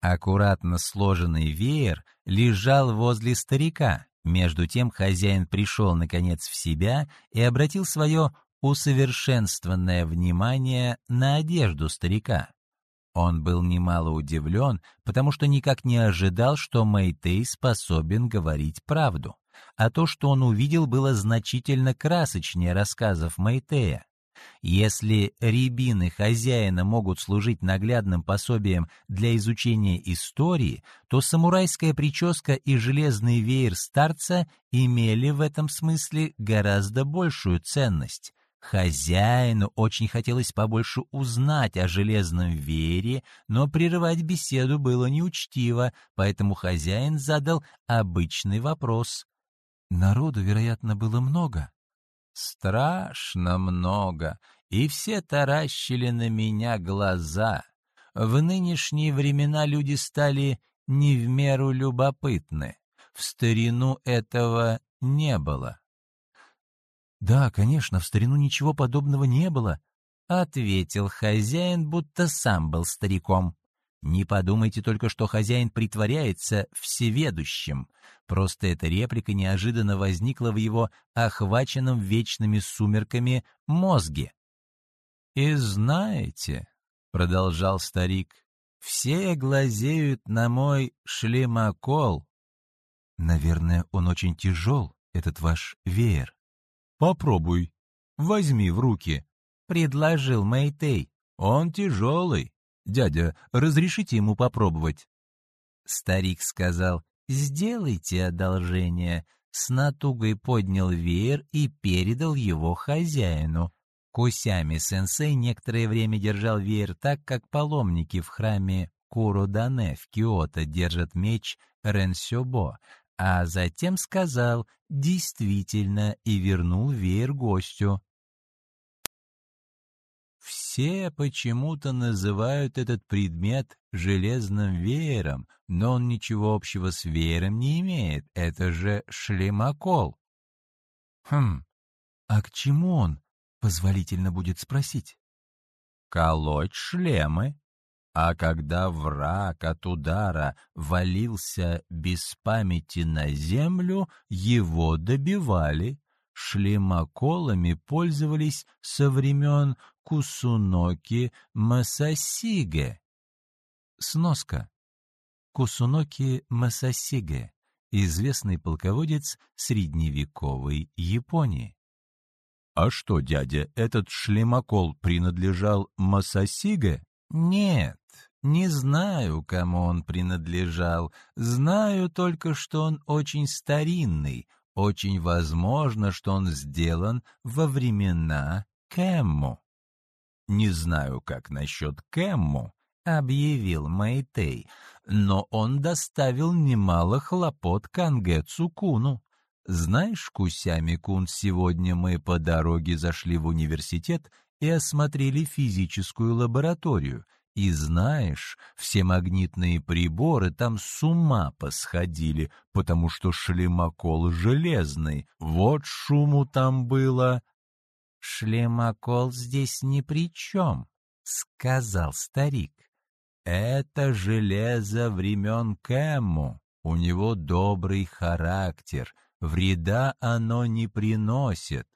Speaker 1: Аккуратно сложенный веер лежал возле старика, между тем хозяин пришел, наконец, в себя и обратил свое усовершенствованное внимание на одежду старика. Он был немало удивлен, потому что никак не ожидал, что Мэйтей способен говорить правду. А то, что он увидел, было значительно красочнее рассказов Мэйтея. Если рябины хозяина могут служить наглядным пособием для изучения истории, то самурайская прическа и железный веер старца имели в этом смысле гораздо большую ценность. Хозяину очень хотелось побольше узнать о железном веере, но прерывать беседу было неучтиво, поэтому хозяин задал обычный вопрос. Народу, вероятно, было много. Страшно много, и все таращили на меня глаза. В нынешние времена люди стали не в меру любопытны. В старину этого не было. «Да, конечно, в старину ничего подобного не было», — ответил хозяин, будто сам был стариком. Не подумайте только, что хозяин притворяется всеведущим. Просто эта реплика неожиданно возникла в его охваченном вечными сумерками мозге. «И знаете», — продолжал старик, — «все глазеют на мой шлемокол». «Наверное, он очень тяжел, этот ваш веер». «Попробуй, возьми в руки», — предложил Мэйтей. «Он тяжелый, «Дядя, разрешите ему попробовать?» Старик сказал, «Сделайте одолжение». С натугой поднял веер и передал его хозяину. Кусями-сенсей некоторое время держал веер так, как паломники в храме Курудане в Киото держат меч Ренсёбо, а затем сказал «действительно» и вернул веер гостю. Все почему-то называют этот предмет железным веером, но он ничего общего с веером не имеет. Это же шлемокол. Хм, а к чему он, позволительно будет спросить? Колоть шлемы. А когда враг от удара валился без памяти на землю, его добивали. Шлемоколами пользовались со времен Кусуноки Масасиге. Сноска. Кусуноки Масасиге — известный полководец средневековой Японии. «А что, дядя, этот шлемокол принадлежал Масасиге?» «Нет, не знаю, кому он принадлежал. Знаю только, что он очень старинный. Очень возможно, что он сделан во времена Кэмму». «Не знаю, как насчет Кэмму», — объявил Мэйтей, «но он доставил немало хлопот Канге Цукуну. Знаешь, Кусями-кун, сегодня мы по дороге зашли в университет и осмотрели физическую лабораторию. И знаешь, все магнитные приборы там с ума посходили, потому что шлемокол железный. Вот шуму там было. «Шлемокол здесь ни при чем», — сказал старик. «Это железо времен Кэмму. У него добрый характер, вреда оно не приносит.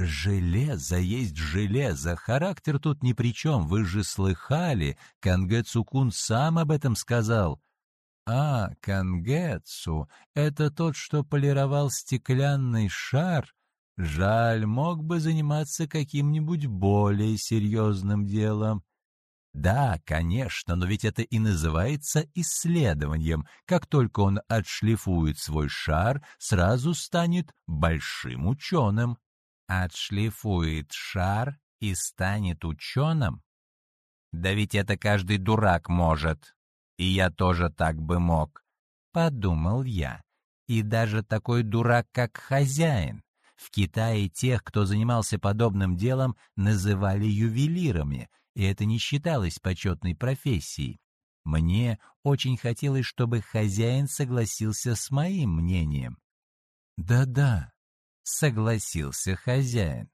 Speaker 1: Железо есть железо, характер тут ни при чем, вы же слыхали, Кангэцу-кун сам об этом сказал. А, Кангэцу — это тот, что полировал стеклянный шар, Жаль, мог бы заниматься каким-нибудь более серьезным делом. Да, конечно, но ведь это и называется исследованием. Как только он отшлифует свой шар, сразу станет большим ученым. Отшлифует шар и станет ученым? Да ведь это каждый дурак может. И я тоже так бы мог. Подумал я. И даже такой дурак, как хозяин. В Китае тех, кто занимался подобным делом, называли ювелирами, и это не считалось почетной профессией. Мне очень хотелось, чтобы хозяин согласился с моим мнением. «Да-да», — согласился хозяин.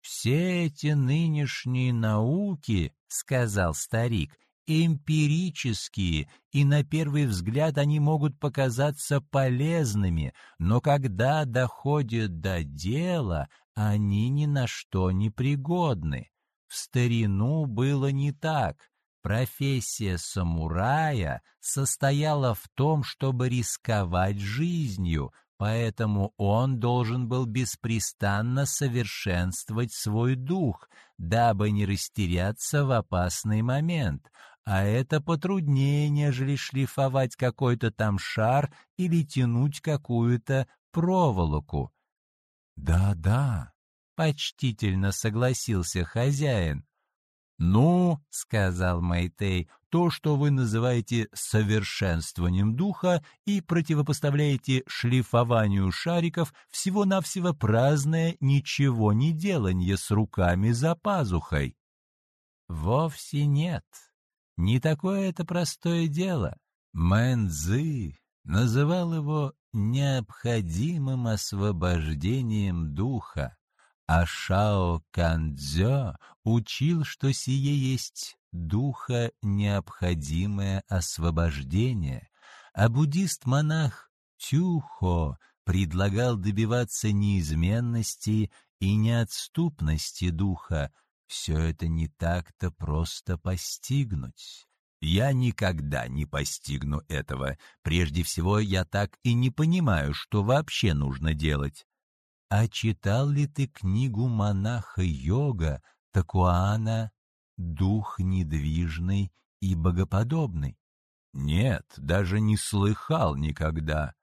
Speaker 1: «Все эти нынешние науки, — сказал старик, эмпирические, и на первый взгляд они могут показаться полезными, но когда доходит до дела, они ни на что не пригодны. В старину было не так. Профессия самурая состояла в том, чтобы рисковать жизнью, Поэтому он должен был беспрестанно совершенствовать свой дух, дабы не растеряться в опасный момент, а это потруднее, нежели шлифовать какой-то там шар или тянуть какую-то проволоку. «Да-да», — почтительно согласился хозяин. «Ну, — сказал Мэйтей, — то, что вы называете совершенствованием духа и противопоставляете шлифованию шариков, всего-навсего праздное ничего не деланье с руками за пазухой». «Вовсе нет. Не такое это простое дело. Мэн Цзы называл его необходимым освобождением духа. А Шао Кандзё учил, что сие есть духа необходимое освобождение, а буддист-монах Тюхо предлагал добиваться неизменности и неотступности духа. Все это не так-то просто постигнуть. Я никогда не постигну этого. Прежде всего, я так и не понимаю, что вообще нужно делать. А читал ли ты книгу монаха-йога Такуана «Дух недвижный и богоподобный»? Нет, даже не слыхал никогда.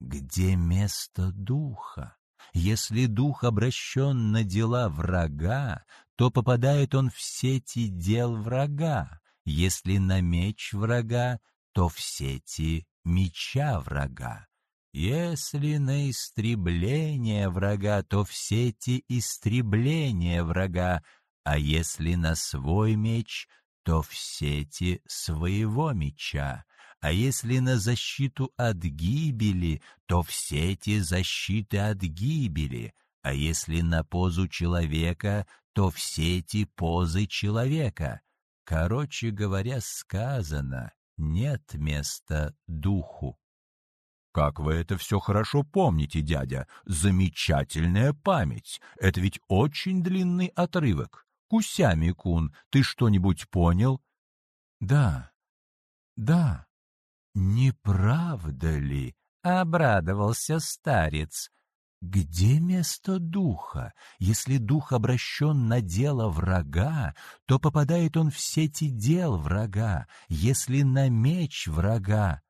Speaker 1: Где место духа? Если дух обращен на дела врага, то попадает он в сети дел врага. Если на меч врага, то в сети меча врага. Если на истребление врага, то в сети истребления врага, а если на свой меч, то в сети своего меча, а если на защиту от гибели, то в сети защиты от гибели, а если на позу человека, то в сети позы человека. Короче говоря, сказано, нет места духу. «Как вы это все хорошо помните, дядя! Замечательная память! Это ведь очень длинный отрывок. Кусями-кун, ты что-нибудь понял?» «Да, да, не правда ли?» — обрадовался старец. Где место духа? Если дух обращен на дело врага, то попадает он в сети дел врага, если на меч врага.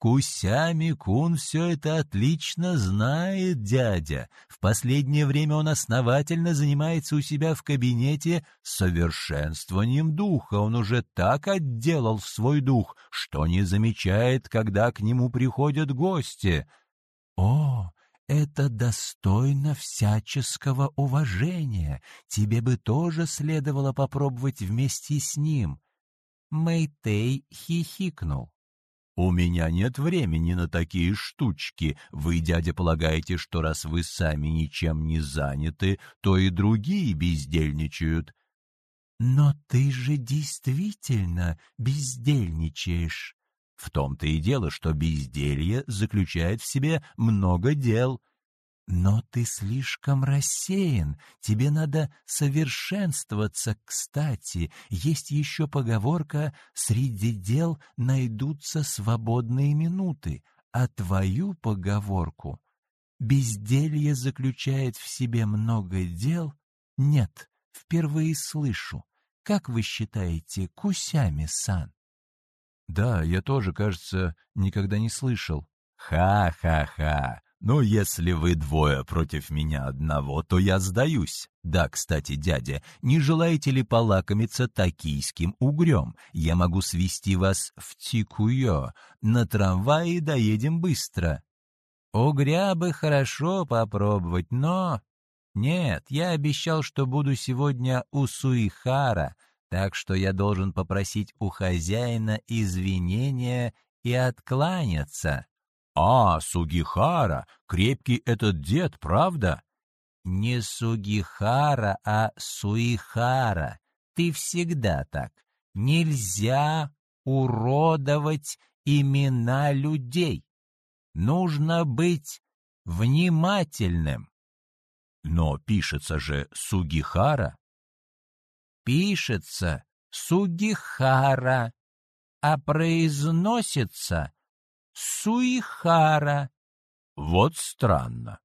Speaker 1: Кусями Кун все это отлично знает, дядя. В последнее время он основательно занимается у себя в кабинете совершенствованием духа. Он уже так отделал свой дух, что не замечает, когда к нему приходят гости. О, это достойно всяческого уважения. Тебе бы тоже следовало попробовать вместе с ним. Мэйтей хихикнул. «У меня нет времени на такие штучки. Вы, дядя, полагаете, что раз вы сами ничем не заняты, то и другие бездельничают?» «Но ты же действительно бездельничаешь. В том-то и дело, что безделье заключает в себе много дел. Но ты слишком рассеян, тебе надо совершенствоваться. Кстати, есть еще поговорка «среди дел найдутся свободные минуты», а твою поговорку «безделье заключает в себе много дел» нет, впервые слышу. Как вы считаете, Кусями-сан? Да, я тоже, кажется, никогда не слышал. Ха-ха-ха. Ну, если вы двое против меня одного, то я сдаюсь. Да, кстати, дядя, не желаете ли полакомиться токийским угрем? Я могу свести вас в Тикуё. На трамвае доедем быстро. Угря бы хорошо попробовать, но... Нет, я обещал, что буду сегодня у Суихара — так что я должен попросить у хозяина извинения и откланяться. «А, Сугихара, крепкий этот дед, правда?» «Не Сугихара, а Суихара. Ты всегда так. Нельзя уродовать имена людей. Нужно быть внимательным». «Но пишется же Сугихара» пишется Сугихара, а произносится Суихара. Вот странно.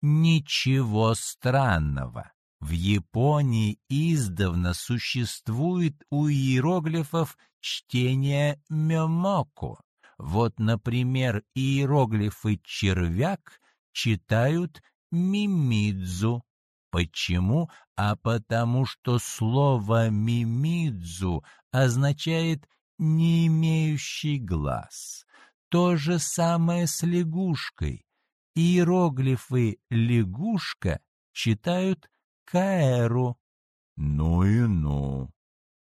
Speaker 1: Ничего странного. В Японии издавна существует у иероглифов чтение мёмоку. Вот, например, иероглифы «червяк» читают «мимидзу», Почему? А потому что слово «мимидзу» означает «не имеющий глаз». То же самое с лягушкой. Иероглифы «лягушка» читают «каэру». Ну и ну.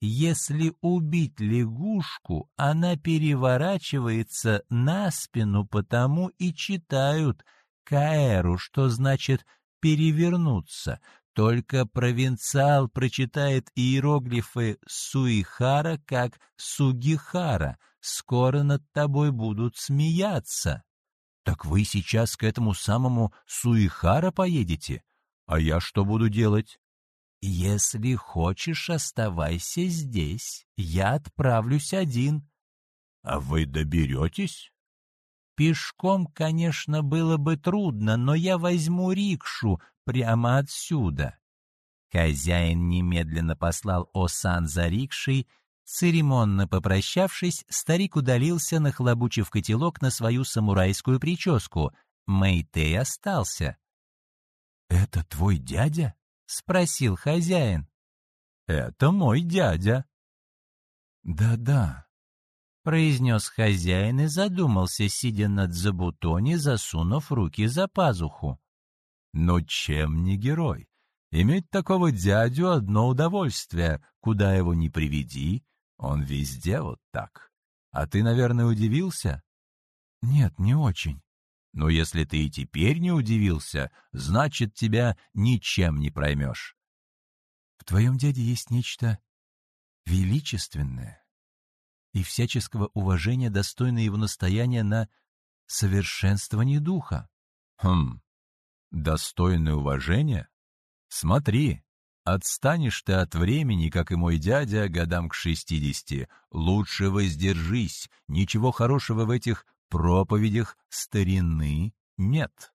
Speaker 1: Если убить лягушку, она переворачивается на спину, потому и читают «каэру», что значит перевернуться. Только провинциал прочитает иероглифы Суихара как Сугихара. Скоро над тобой будут смеяться. Так вы сейчас к этому самому Суихара поедете? А я что буду делать? Если хочешь, оставайся здесь. Я отправлюсь один. А вы доберетесь? Пешком, конечно, было бы трудно, но я возьму рикшу прямо отсюда. Хозяин немедленно послал Осан за рикшей, Церемонно попрощавшись, старик удалился, нахлобучив котелок на свою самурайскую прическу. Мэйтей остался.
Speaker 2: «Это твой дядя?»
Speaker 1: — спросил хозяин.
Speaker 2: «Это мой дядя».
Speaker 1: «Да-да», — произнес хозяин и задумался, сидя над забутони, засунув руки за пазуху.
Speaker 2: «Но чем не герой? Иметь такого дядю — одно удовольствие. Куда его ни приведи, он везде вот так. А ты, наверное, удивился?
Speaker 1: Нет, не очень.
Speaker 2: Но если ты и теперь не удивился, значит, тебя ничем не проймешь.
Speaker 1: В твоем дяде есть нечто величественное и всяческого уважения достойное его настояния на совершенствовании духа.
Speaker 2: Хм, достойное уважение? Смотри, Отстанешь ты от времени, как и мой дядя, годам к шестидесяти. Лучше воздержись, ничего хорошего в этих проповедях старины нет.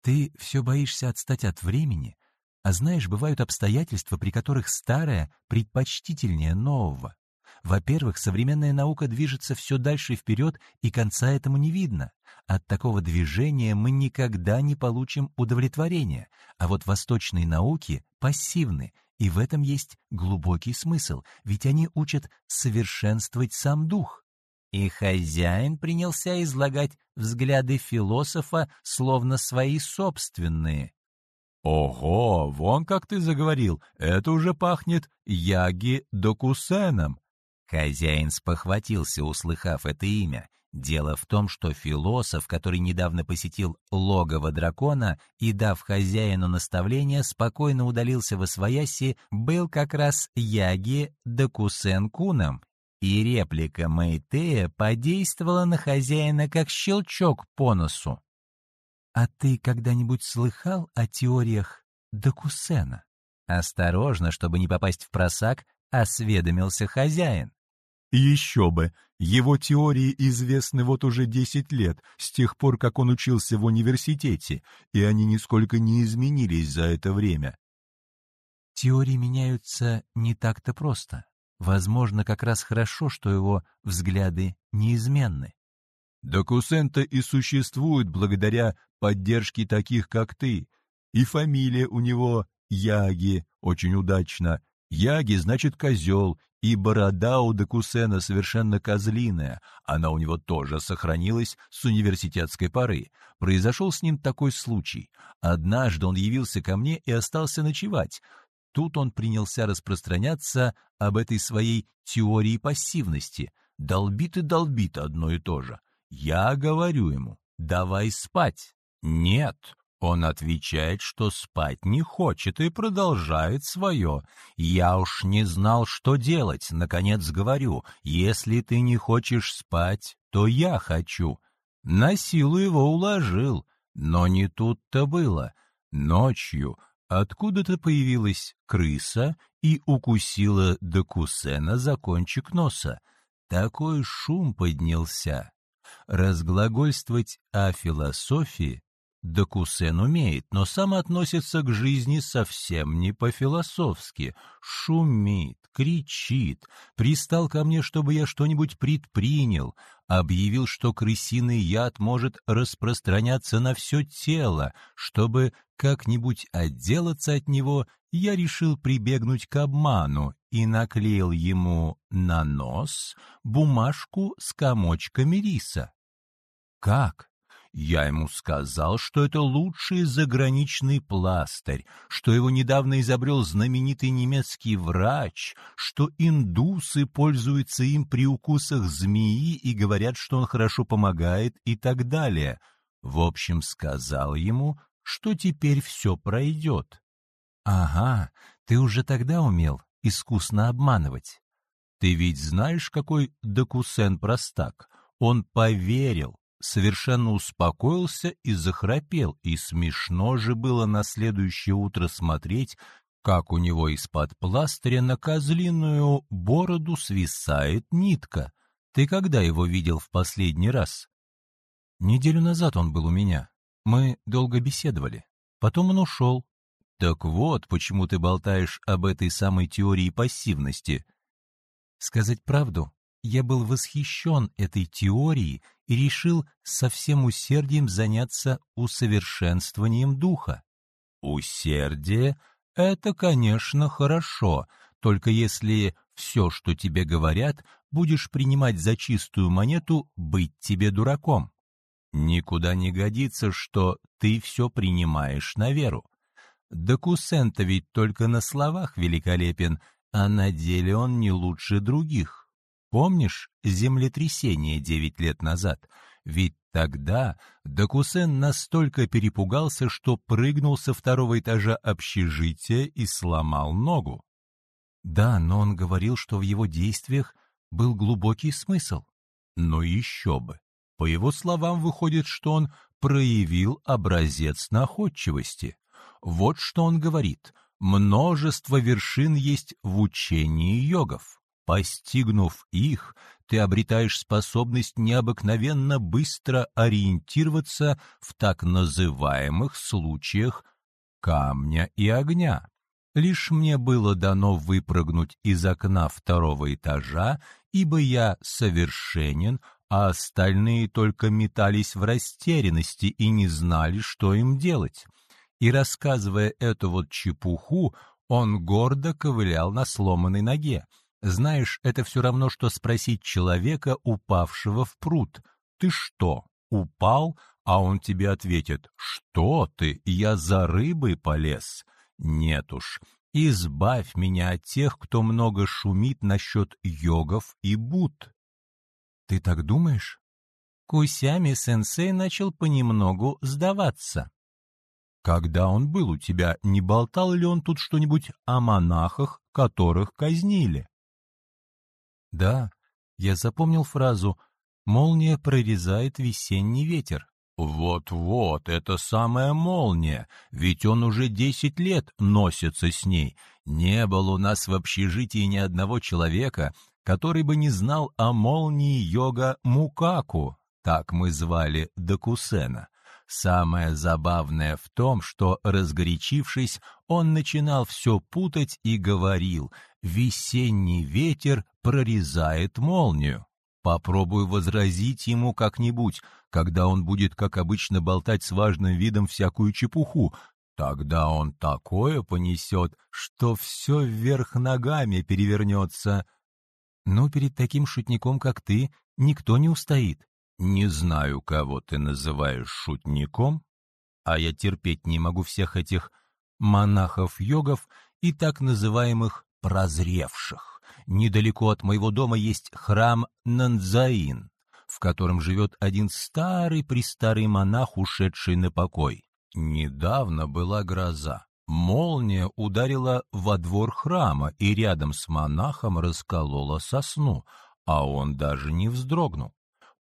Speaker 1: Ты все боишься отстать от времени, а знаешь, бывают обстоятельства, при которых старое предпочтительнее нового. Во-первых, современная наука движется все дальше вперед, и конца этому не видно. От такого движения мы никогда не получим удовлетворения, а вот восточные науки пассивны, и в этом есть глубокий смысл, ведь они учат совершенствовать сам дух. И хозяин принялся излагать взгляды философа, словно свои собственные.
Speaker 2: «Ого, вон как ты заговорил, это уже пахнет Яги Докусеном.
Speaker 1: Хозяин спохватился, услыхав это имя. Дело в том, что философ, который недавно посетил логово дракона и, дав хозяину наставление, спокойно удалился во свояси, был как раз Яги Докусен Куном, и реплика Мэйтея подействовала на хозяина как щелчок по носу. «А ты когда-нибудь слыхал о теориях Докусена?» Осторожно, чтобы не попасть в просак, осведомился хозяин.
Speaker 2: Еще бы! Его теории известны вот уже десять лет, с тех пор, как он учился в университете, и они нисколько не изменились за это время.
Speaker 1: Теории меняются не так-то просто. Возможно, как раз хорошо, что его взгляды неизменны.
Speaker 2: Докусента и существует благодаря поддержке таких, как ты. И фамилия у него Яги, очень удачно. Яги значит козел, и борода у Декусена совершенно козлиная, она у него тоже сохранилась с университетской поры. Произошел с ним такой случай. Однажды он явился ко мне и остался ночевать. Тут он принялся распространяться об этой своей теории пассивности. Долбит и долбит одно и то же. Я говорю ему, давай спать. Нет, он отвечает, что спать не хочет и продолжает свое. Я уж не знал, что делать. Наконец говорю, если ты не хочешь спать, то я хочу. На силу его уложил, но не тут-то было. Ночью откуда-то появилась крыса и укусила Декусена за кончик носа. Такой шум поднялся. Разглагольствовать о философии Докусен умеет, но сам относится к жизни совсем не по-философски. Шумит, кричит, пристал ко мне, чтобы я что-нибудь предпринял, объявил, что крысиный яд может распространяться на все тело. Чтобы как-нибудь отделаться от него, я решил прибегнуть к обману и наклеил ему на нос бумажку с комочками риса. Как? Я ему сказал, что это лучший заграничный пластырь, что его недавно изобрел знаменитый немецкий врач, что индусы пользуются им при укусах змеи и говорят, что он хорошо помогает и так далее. В общем, сказал ему, что теперь все пройдет. «Ага, ты уже тогда умел искусно обманывать. Ты ведь знаешь, какой Докусен простак? Он поверил, совершенно успокоился и захрапел, и смешно же было на следующее утро смотреть, как у него из-под пластыря на козлиную бороду свисает нитка. Ты когда его видел в последний раз? Неделю назад он был у меня. Мы долго беседовали. Потом он ушел. Так вот, почему ты болтаешь об этой самой теории пассивности.
Speaker 1: Сказать правду, я был восхищен этой теорией и решил со всем усердием заняться усовершенствованием духа. Усердие — это, конечно, хорошо, только если все, что тебе говорят, будешь принимать за чистую монету, быть тебе дураком. Никуда не годится, что ты все принимаешь на веру. Докусента ведь только на словах великолепен, а на деле он не лучше других. Помнишь землетрясение девять лет назад? Ведь тогда Докусен настолько перепугался, что прыгнул со второго этажа общежития и сломал ногу. Да, но он говорил, что в его действиях был глубокий смысл. Но еще бы. По его словам, выходит, что он проявил образец находчивости. Вот что он говорит. Множество вершин есть в учении йогов. Постигнув их, ты обретаешь способность необыкновенно быстро ориентироваться в так называемых случаях камня и огня. Лишь мне было дано выпрыгнуть из окна второго этажа, ибо я совершенен, а остальные только метались в растерянности и не знали, что им делать. И рассказывая эту вот чепуху, он гордо ковылял на сломанной ноге. Знаешь, это все равно, что спросить человека, упавшего в пруд. «Ты что, упал?» А он тебе ответит, «Что ты? Я за рыбой полез». Нет уж, избавь меня от тех, кто много шумит насчет йогов и буд. Ты так думаешь? Кусями-сенсей начал понемногу сдаваться. Когда он был у тебя, не болтал ли он тут что-нибудь о монахах, которых казнили? Да, я запомнил фразу «Молния прорезает весенний ветер». Вот-вот, это самая молния, ведь он уже десять лет носится с ней. Не было у нас в общежитии ни одного человека, который бы не знал о молнии йога Мукаку, так мы звали Докусена. Самое забавное в том, что, разгорячившись, он начинал все путать и говорил «Весенний ветер прорезает молнию». Попробую возразить ему как-нибудь, когда он будет, как обычно, болтать с важным видом всякую чепуху. Тогда он такое понесет, что все вверх ногами перевернется. Но перед таким шутником, как ты, никто не устоит. Не знаю, кого ты называешь шутником, а я терпеть не могу всех этих монахов-йогов и так называемых прозревших недалеко от моего дома есть храм Нандзаин, в котором живет один старый-престарый монах, ушедший на покой. Недавно была гроза. Молния ударила во двор храма и рядом с монахом расколола сосну, а он даже не вздрогнул.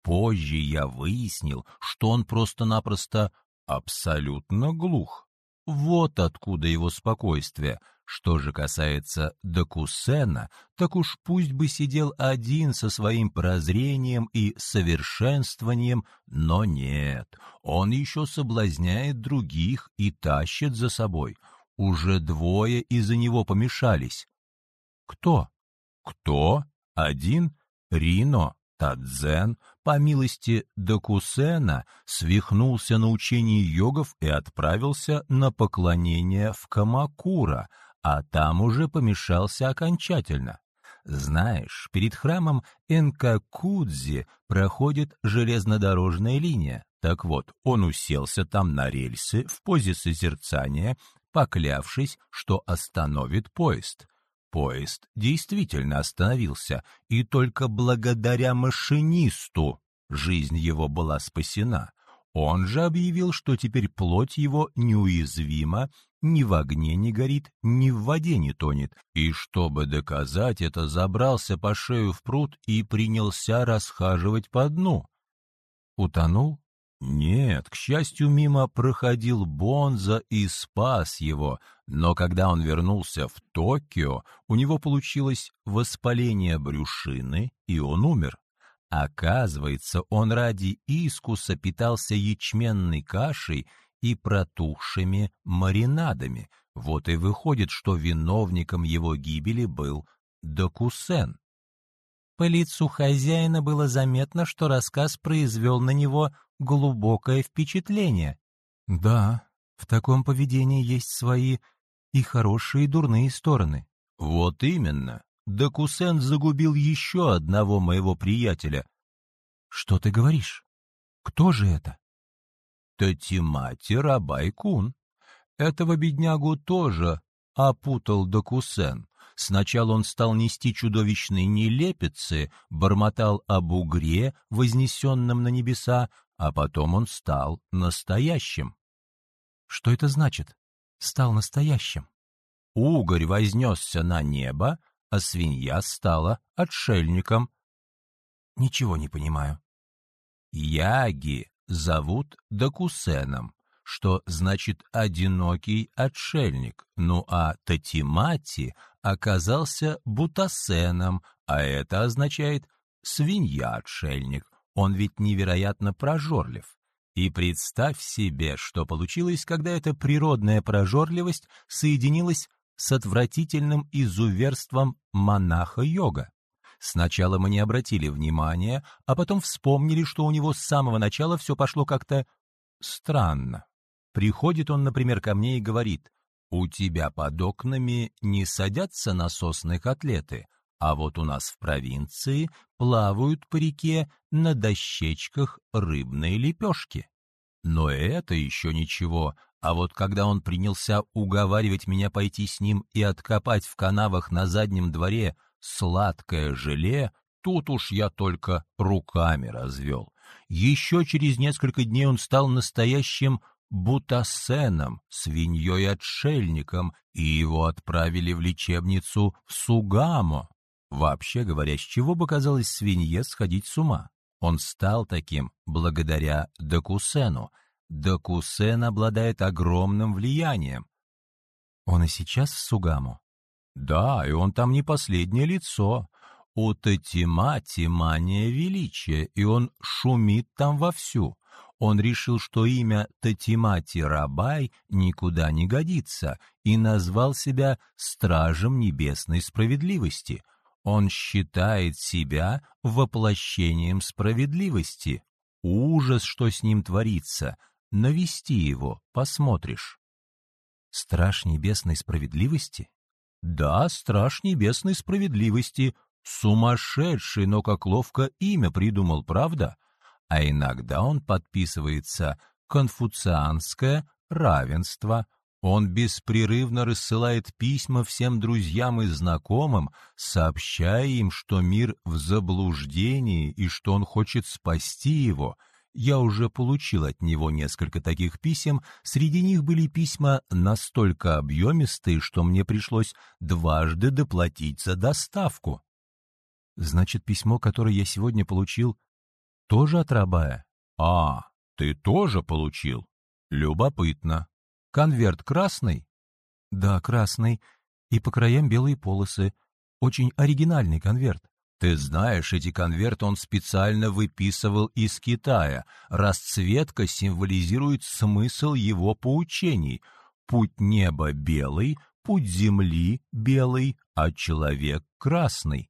Speaker 1: Позже я выяснил, что он просто-напросто абсолютно глух. Вот откуда его спокойствие. Что же касается Докусена, так уж пусть бы сидел один со своим прозрением и совершенствованием, но нет, он еще соблазняет других и тащит за собой. Уже двое из-за него помешались. Кто? Кто? Один? Рино? Тадзен, по милости Докусена, свихнулся на учении йогов и отправился на поклонение в Камакура, а там уже помешался окончательно. Знаешь, перед храмом Энкакудзи проходит железнодорожная линия. Так вот, он уселся там на рельсы в позе созерцания, поклявшись, что остановит поезд. Поезд действительно остановился, и только благодаря машинисту жизнь его была спасена. Он же объявил, что теперь плоть его неуязвима, ни в огне не горит, ни в воде не тонет, и, чтобы доказать это, забрался по шею в пруд и принялся расхаживать по дну. Утонул? Нет, к счастью, мимо проходил Бонза и спас его, но когда он вернулся в Токио, у него получилось воспаление брюшины, и он умер. Оказывается, он ради искуса питался ячменной кашей и протухшими маринадами. Вот и выходит, что виновником его гибели был Докусен. По лицу хозяина было заметно, что рассказ произвел на него глубокое впечатление. Да, в таком поведении есть свои и хорошие, и дурные стороны.
Speaker 2: Вот именно. Докусен загубил еще одного моего приятеля.
Speaker 1: Что ты говоришь? Кто же это?
Speaker 2: Татимати Рабайкун. Этого беднягу тоже опутал Докусен. Сначала он стал нести чудовищные нелепицы, бормотал об угре, вознесенном на небеса, а потом он стал настоящим.
Speaker 1: Что это значит? Стал настоящим.
Speaker 2: Угорь вознесся на небо, а свинья стала отшельником.
Speaker 1: Ничего не понимаю.
Speaker 2: Яги зовут Докусеном, что значит «одинокий отшельник», ну а Татимати оказался Бутасеном, а это означает «свинья-отшельник». Он ведь невероятно прожорлив. И представь себе, что получилось, когда эта природная прожорливость соединилась с отвратительным изуверством монаха-йога. Сначала мы не обратили внимания, а потом вспомнили, что у него с самого начала все пошло как-то странно. Приходит он, например, ко мне и говорит, «У тебя под окнами не садятся насосные котлеты, а вот у нас в провинции плавают по реке на дощечках рыбные лепешки. Но это еще ничего, а вот когда он принялся уговаривать меня пойти с ним и откопать в канавах на заднем дворе сладкое желе, тут уж я только руками развел. Еще через несколько дней он стал настоящим бутасеном, свиньей-отшельником, и его отправили в лечебницу в Сугамо. Вообще говоря, с чего бы казалось свинье сходить с ума? Он стал таким благодаря Докусену. Докусен обладает огромным влиянием.
Speaker 1: Он и сейчас в Сугаму?
Speaker 2: Да, и он там не последнее лицо. У Татимати мания величия, и он шумит там вовсю. Он решил, что имя Татимати Рабай никуда не годится, и назвал себя Стражем Небесной Справедливости — он считает себя воплощением справедливости. Ужас, что с ним творится. Навести его, посмотришь.
Speaker 1: Страж небесной справедливости?
Speaker 2: Да, страж небесной справедливости. Сумасшедший, но как ловко имя придумал, правда? А иногда он подписывается «Конфуцианское равенство», он беспрерывно рассылает письма всем друзьям и знакомым, сообщая им, что мир в заблуждении и что он хочет спасти его. Я уже получил от него несколько таких писем, среди них были письма настолько объемистые, что мне пришлось дважды доплатить за доставку.
Speaker 1: Значит, письмо, которое я сегодня получил, тоже от Рабая?
Speaker 2: А, ты тоже получил? Любопытно. Конверт красный?
Speaker 1: Да, красный. И по краям белые полосы. Очень оригинальный конверт.
Speaker 2: Ты знаешь, эти конверты он специально выписывал из Китая. Расцветка символизирует смысл его поучений. Путь неба белый, путь земли белый, а человек красный.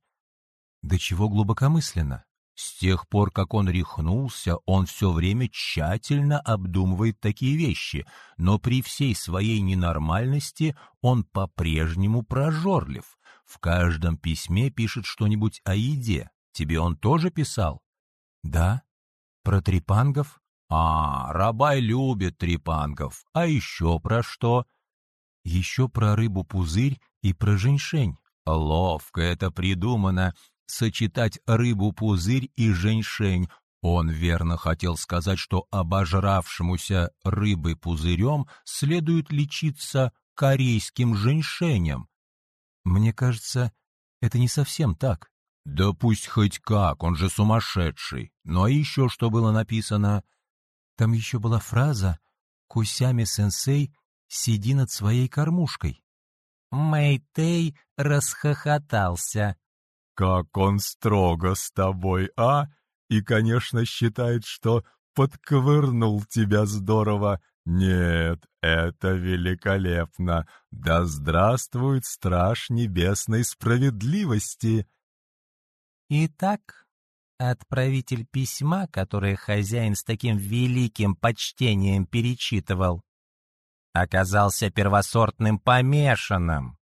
Speaker 1: Да чего глубокомысленно.
Speaker 2: С тех пор, как он рехнулся, он все время тщательно обдумывает такие вещи, но при всей своей ненормальности он по-прежнему прожорлив. В каждом письме пишет что-нибудь о еде. Тебе он тоже писал?
Speaker 1: Да. Про трепангов?
Speaker 2: А, Рабай любит трепангов. А еще про что?
Speaker 1: Еще про рыбу-пузырь и про женьшень.
Speaker 2: Ловко это придумано сочетать рыбу-пузырь и женьшень. Он верно хотел сказать, что обожравшемуся рыбой-пузырем следует лечиться корейским женьшенем.
Speaker 1: Мне кажется, это не совсем так.
Speaker 2: Да пусть хоть как, он же сумасшедший. Ну а еще что было написано?
Speaker 1: Там еще была фраза «Кусями-сенсей, сиди над своей кормушкой». Мэйтей расхохотался.
Speaker 2: Как он строго с тобой, а? И, конечно, считает, что подковырнул тебя здорово. Нет, это великолепно. Да здравствует страж небесной справедливости!»
Speaker 1: Итак, отправитель письма, которое хозяин с таким великим почтением перечитывал, оказался первосортным помешанным.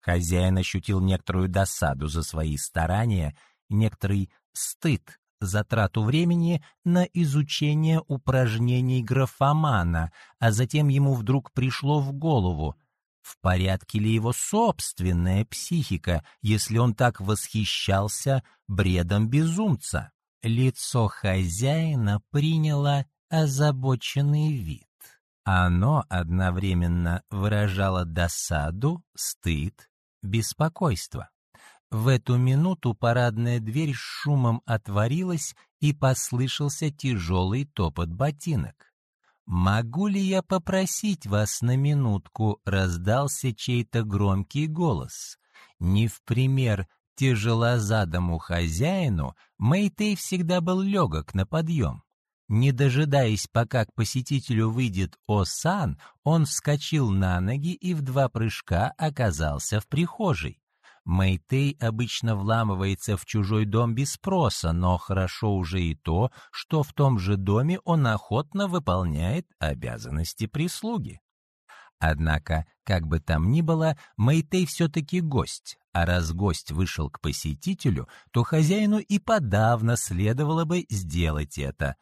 Speaker 1: Хозяин ощутил некоторую досаду за свои старания, некоторый стыд за трату времени на изучение упражнений графомана, а затем ему вдруг пришло в голову, в порядке ли его собственная психика, если он так восхищался бредом безумца. Лицо хозяина приняло озабоченный вид. Оно одновременно выражало досаду, стыд, беспокойство. В эту минуту парадная дверь с шумом отворилась, и послышался тяжелый топот ботинок. «Могу ли я попросить вас на минутку?» — раздался чей-то громкий голос. Не в пример тяжелозадому хозяину Мэйтей всегда был легок на подъем. Не дожидаясь, пока к посетителю выйдет Осан, он вскочил на ноги и в два прыжка оказался в прихожей. Мэйтей обычно вламывается в чужой дом без спроса, но хорошо уже и то, что в том же доме он охотно выполняет обязанности прислуги. Однако, как бы там ни было, Мэйтей все-таки гость, а раз гость вышел к посетителю, то хозяину и подавно следовало бы сделать это.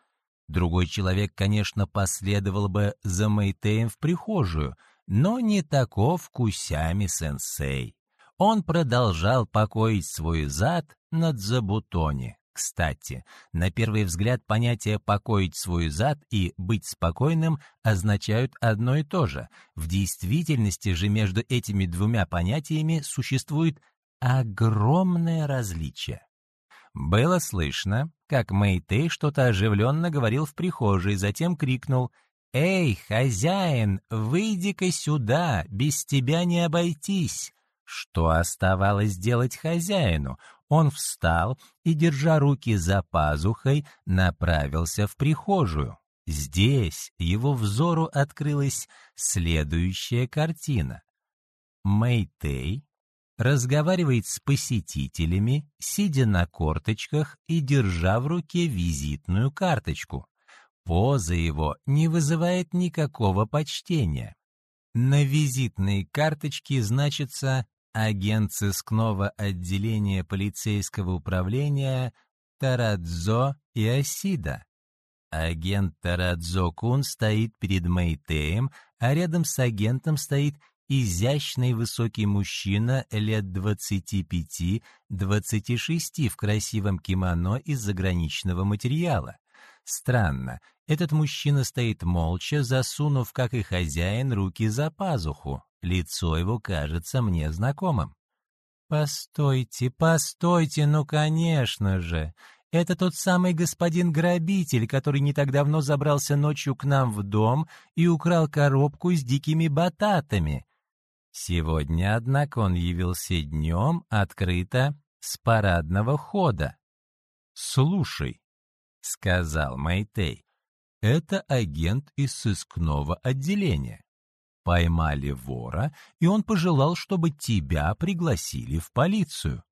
Speaker 1: Другой человек, конечно, последовал бы за Мэйтеем в прихожую, но не таков Кусями-сенсей. Он продолжал покоить свой зад над забутоне. Кстати, на первый взгляд понятие «покоить свой зад» и «быть спокойным» означают одно и то же. В действительности же между этими двумя понятиями существует огромное различие. Было слышно, как Мэйтей что-то оживленно говорил в прихожей, затем крикнул «Эй, хозяин, выйди-ка сюда, без тебя не обойтись!» Что оставалось делать хозяину? Он встал и, держа руки за пазухой, направился в прихожую. Здесь его взору открылась следующая картина. Мэйтей разговаривает с посетителями, сидя на корточках и держа в руке визитную карточку. Поза его не вызывает никакого почтения. На визитной карточке значится агент сыскного отделения полицейского управления Тарадзо Иосида. Агент Тарадзо Кун стоит перед Мэйтеем, а рядом с агентом стоит изящный высокий мужчина лет 25-26 в красивом кимоно из заграничного материала. Странно, этот мужчина стоит молча, засунув, как и хозяин, руки за пазуху. Лицо его кажется мне знакомым. «Постойте, постойте, ну, конечно же! Это тот самый господин-грабитель, который не так давно забрался ночью к нам в дом и украл коробку с дикими бататами. Сегодня, однако, он явился днем открыто с парадного хода. «Слушай», — сказал Майтей, — «это агент из сыскного отделения поймали вора, и он пожелал, чтобы тебя пригласили в полицию.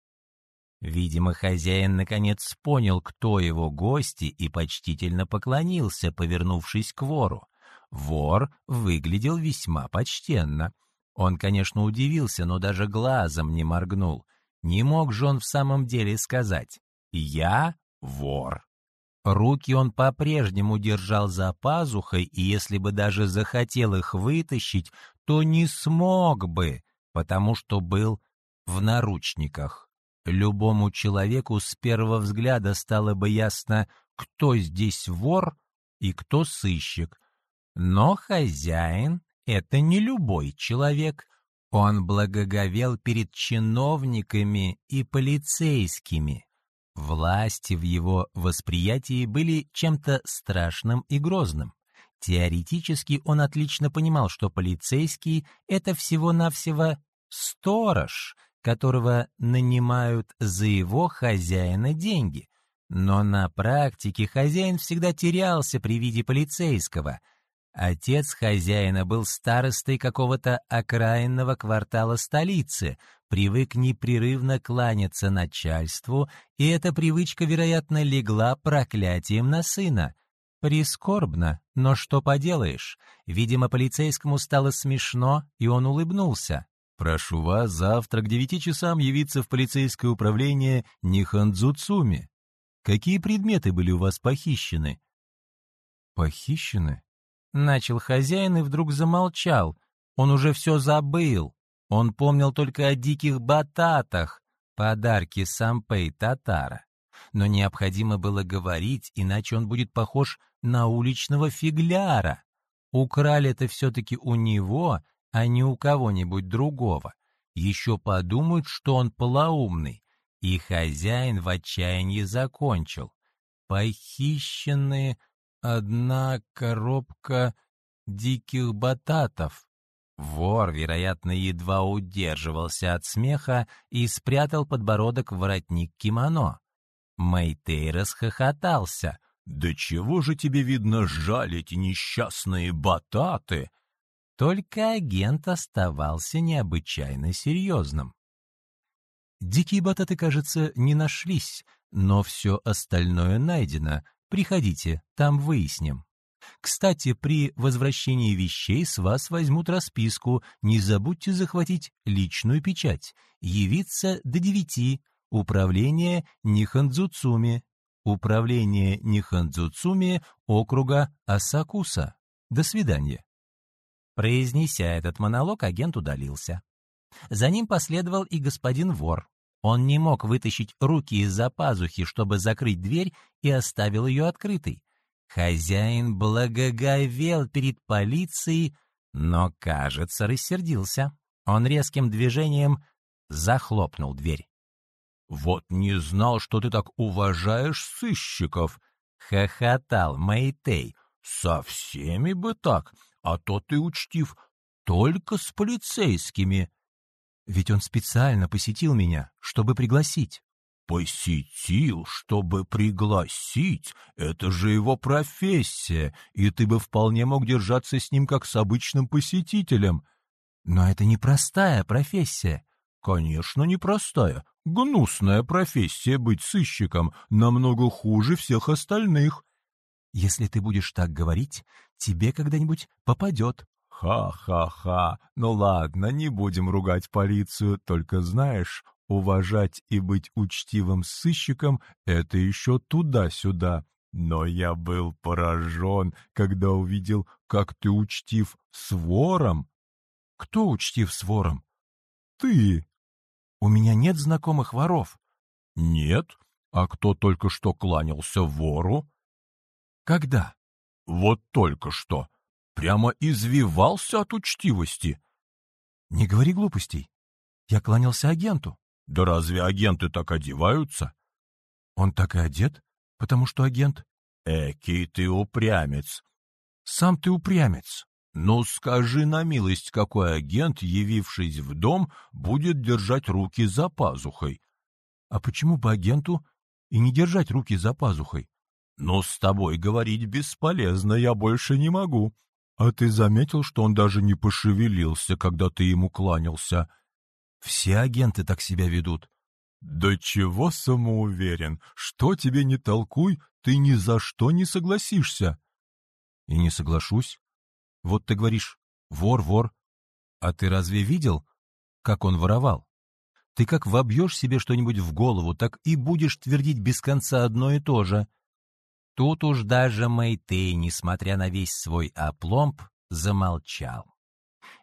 Speaker 1: Видимо, хозяин наконец понял, кто его гости, и почтительно поклонился, повернувшись к вору. Вор выглядел весьма почтенно. Он, конечно, удивился, но даже глазом не моргнул. Не мог же он в самом деле сказать «Я вор». Руки он по-прежнему держал за пазухой, и если бы даже захотел их вытащить, то не смог бы, потому что был в наручниках. Любому человеку с первого взгляда стало бы ясно, кто здесь вор и кто сыщик. Но хозяин — это не любой человек. Он благоговел перед чиновниками и полицейскими. Власти в его восприятии были чем-то страшным и грозным. Теоретически он отлично понимал, что полицейский — это всего-навсего сторож, которого нанимают за его хозяина деньги. Но на практике хозяин всегда терялся при виде полицейского. Отец хозяина был старостой какого-то окраинного квартала столицы, привык непрерывно кланяться начальству, и эта привычка, вероятно, легла проклятием на сына. Прискорбно, но что поделаешь. Видимо, полицейскому стало смешно, и он улыбнулся.
Speaker 2: «Прошу вас завтра к девяти часам явиться в полицейское управление Нихандзуцуми. Какие предметы были у вас похищены?»
Speaker 1: «Похищены?» Начал хозяин и вдруг замолчал. Он уже все забыл. Он помнил только о диких бататах, подарки сампей татара. Но необходимо было говорить, иначе он будет похож на уличного фигляра. Украли это все-таки у него, а не у кого-нибудь другого. Еще подумают, что он полоумный. И хозяин в отчаянии закончил. Похищенные одна коробка диких бататов. Вор, вероятно, едва удерживался от смеха и спрятал подбородок в воротник кимоно. Мэйтей расхохотался.
Speaker 2: «Да чего же тебе, видно, жаль эти несчастные бататы?»
Speaker 1: Только агент оставался необычайно серьезным. Дикие бататы, кажется, не нашлись, но все остальное найдено. Приходите, там выясним. Кстати, при возвращении вещей с вас возьмут расписку. Не забудьте захватить личную печать. Явиться до девяти. Управление Нихандзуцуми. Управление Нихандзуцуми округа Асакуса. До свидания. Произнеся этот монолог, агент удалился. За ним последовал и господин вор. Он не мог вытащить руки из-за пазухи, чтобы закрыть дверь, и оставил ее открытой. Хозяин благоговел перед полицией, но, кажется, рассердился. Он резким движением захлопнул дверь.
Speaker 2: «Вот не знал, что ты так уважаешь сыщиков!»
Speaker 1: — хохотал Мэйтей.
Speaker 2: «Со всеми бы так, а то ты учтив только с полицейскими».
Speaker 1: «Ведь он специально посетил меня, чтобы пригласить».
Speaker 2: «Посетил, чтобы пригласить? Это же его профессия, и ты бы вполне мог держаться с ним как с обычным посетителем».
Speaker 1: «Но это непростая профессия».
Speaker 2: «Конечно, непростая. Гнусная профессия быть сыщиком, намного хуже всех остальных».
Speaker 1: «Если ты будешь так говорить, тебе когда-нибудь попадет».
Speaker 2: «Ха-ха-ха! Ну ладно, не будем ругать полицию, только знаешь, Уважать и быть учтивым сыщиком — это еще туда-сюда. Но я был поражен, когда увидел, как ты учтив с вором.
Speaker 1: Кто учтив с вором?
Speaker 2: Ты.
Speaker 1: У меня нет знакомых воров.
Speaker 2: Нет? А кто только что кланялся вору?
Speaker 1: Когда?
Speaker 2: Вот только что. Прямо извивался от учтивости.
Speaker 1: Не говори глупостей. Я кланялся агенту.
Speaker 2: Да разве агенты так одеваются?
Speaker 1: Он так и одет, потому что агент.
Speaker 2: Экий ты упрямец.
Speaker 1: Сам ты упрямец.
Speaker 2: Ну скажи на милость, какой агент, явившись в дом, будет держать руки за пазухой?
Speaker 1: А почему бы агенту и не держать руки за пазухой?
Speaker 2: Ну, с тобой говорить бесполезно, я больше не могу. А ты заметил, что он даже не пошевелился, когда ты ему кланялся?
Speaker 1: Все агенты так себя ведут.
Speaker 2: Да чего самоуверен? Что тебе не толкуй, ты ни за что не согласишься.
Speaker 1: И не соглашусь. Вот ты говоришь, вор, вор. А ты разве видел, как он воровал? Ты как вобьешь себе что-нибудь в голову, так и будешь твердить без конца одно и то же. Тут уж даже Мэйтей, несмотря на весь свой опломб, замолчал.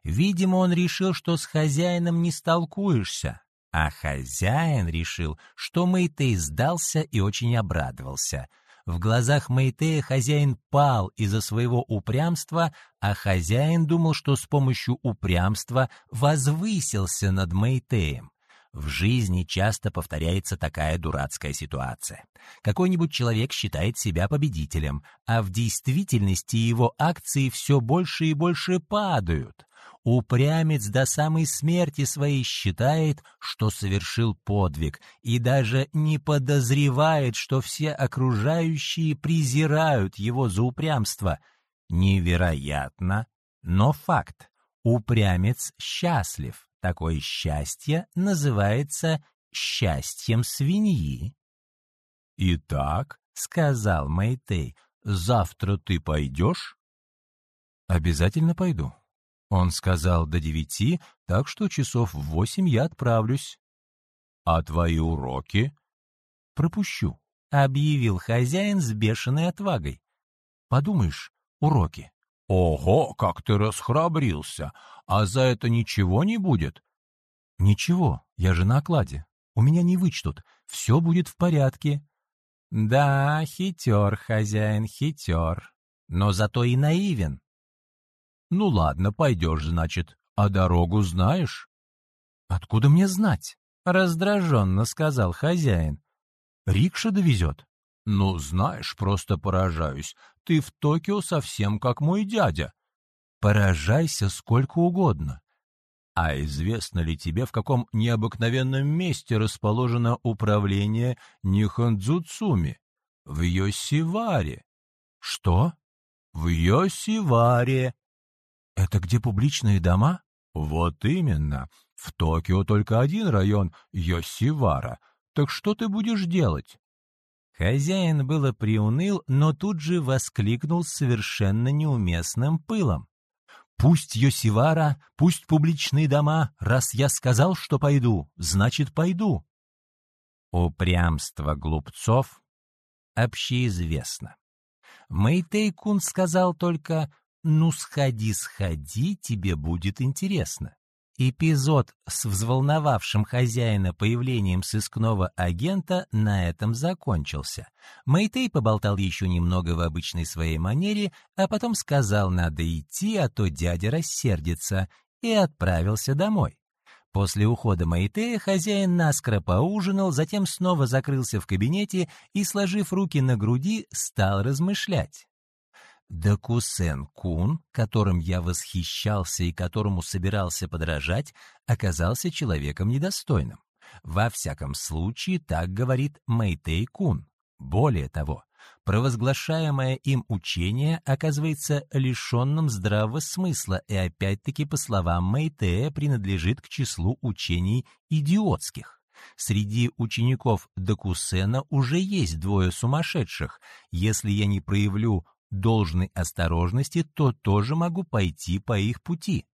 Speaker 1: Видимо, он решил, что с хозяином не столкуешься, а хозяин решил, что Мэйтей сдался и очень обрадовался. В глазах Мэйтея хозяин пал из-за своего упрямства, а хозяин думал, что с помощью упрямства возвысился над Мэйтеем. В жизни часто повторяется такая дурацкая ситуация. Какой-нибудь человек считает себя победителем, а в действительности его акции все больше и больше падают. Упрямец до самой смерти своей считает, что совершил подвиг, и даже не подозревает, что все окружающие презирают его за упрямство. Невероятно, но факт. Упрямец счастлив, Такое счастье называется счастьем свиньи.
Speaker 2: «Итак», — сказал Мэйтей, — «завтра ты пойдешь?»
Speaker 1: «Обязательно пойду». Он сказал до девяти, так что часов в восемь я отправлюсь.
Speaker 2: «А твои уроки?»
Speaker 1: «Пропущу», — объявил хозяин с бешеной отвагой. «Подумаешь, уроки».
Speaker 2: «Ого, как ты расхрабрился! А за это ничего не будет?»
Speaker 1: «Ничего, я же на окладе. У меня не вычтут. Все будет в порядке». «Да, хитер, хозяин, хитер. Но зато и наивен».
Speaker 2: «Ну ладно, пойдешь, значит. А дорогу знаешь?»
Speaker 1: «Откуда мне знать?» — раздраженно сказал хозяин. «Рикша довезет».
Speaker 2: «Ну, знаешь, просто поражаюсь. Ты в Токио совсем как мой дядя».
Speaker 1: «Поражайся сколько угодно.
Speaker 2: А известно ли тебе, в каком необыкновенном месте расположено управление Нихонзуцуми? В Йосиваре.
Speaker 1: Что?
Speaker 2: В Йосиваре.
Speaker 1: Это где публичные дома?
Speaker 2: Вот именно. В Токио только один район Йосивара. Так что ты будешь делать?
Speaker 1: Хозяин было приуныл, но тут же воскликнул с совершенно неуместным пылом. «Пусть Йосивара, пусть публичные дома, раз я сказал, что пойду, значит, пойду». Упрямство глупцов общеизвестно. Мэйтей-кун сказал только «Ну, сходи, сходи, тебе будет интересно». Эпизод с взволновавшим хозяина появлением сыскного агента на этом закончился. Мэйтей поболтал еще немного в обычной своей манере, а потом сказал «надо идти, а то дядя рассердится», и отправился домой. После ухода Мэйтея хозяин наскоро поужинал, затем снова закрылся в кабинете и, сложив руки на груди, стал размышлять. Докусен-кун, которым я восхищался и которому собирался подражать, оказался человеком недостойным. Во всяком случае, так говорит Мэйтей-кун. Более того, провозглашаемое им учение оказывается лишенным здравого смысла и опять-таки, по словам Мэйтея, принадлежит к числу учений идиотских. Среди учеников Докусена уже есть двое сумасшедших. Если я не проявлю должной осторожности, то тоже могу пойти по их пути.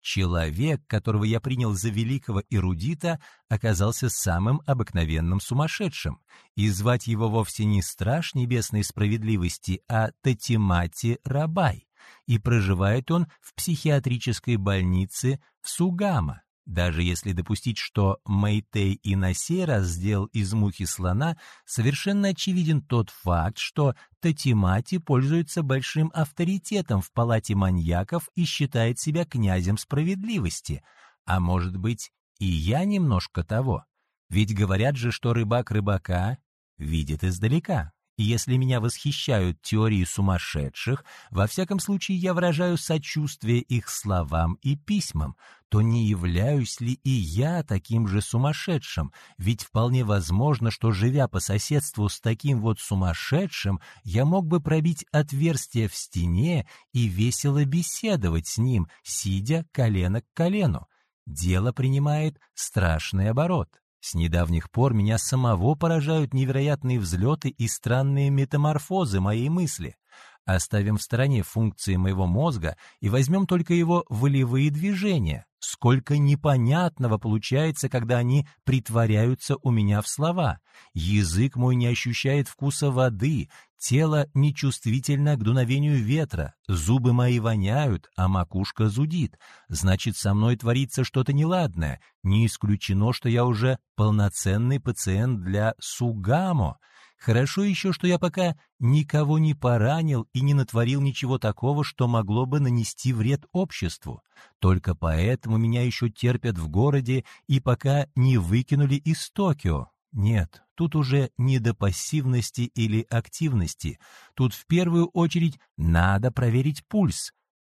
Speaker 1: Человек, которого я принял за великого эрудита, оказался самым обыкновенным сумасшедшим, и звать его вовсе не страж небесной справедливости, а Татимати Рабай, и проживает он в психиатрической больнице в Сугама. Даже если допустить, что Мэйтей и на сей раз сделал из мухи слона, совершенно очевиден тот факт, что Татимати пользуется большим авторитетом в палате маньяков и считает себя князем справедливости. А может быть, и я немножко того. Ведь говорят же, что рыбак рыбака видит издалека. Если меня восхищают теории сумасшедших, во всяком случае я выражаю сочувствие их словам и письмам, то не являюсь ли и я таким же сумасшедшим? Ведь вполне возможно, что, живя по соседству с таким вот сумасшедшим, я мог бы пробить отверстие в стене и весело беседовать с ним, сидя колено к колену. Дело принимает страшный оборот. С недавних пор меня самого поражают невероятные взлеты и странные метаморфозы моей мысли. Оставим в стороне функции моего мозга и возьмем только его волевые движения. Сколько непонятного получается, когда они притворяются у меня в слова. Язык мой не ощущает вкуса воды, тело нечувствительно к дуновению ветра, зубы мои воняют, а макушка зудит. Значит, со мной творится что-то неладное. Не исключено, что я уже полноценный пациент для Сугамо. Хорошо еще, что я пока никого не поранил и не натворил ничего такого, что могло бы нанести вред обществу. Только поэтому меня еще терпят в городе и пока не выкинули из Токио. Нет, тут уже не до пассивности или активности. Тут в первую очередь надо проверить пульс.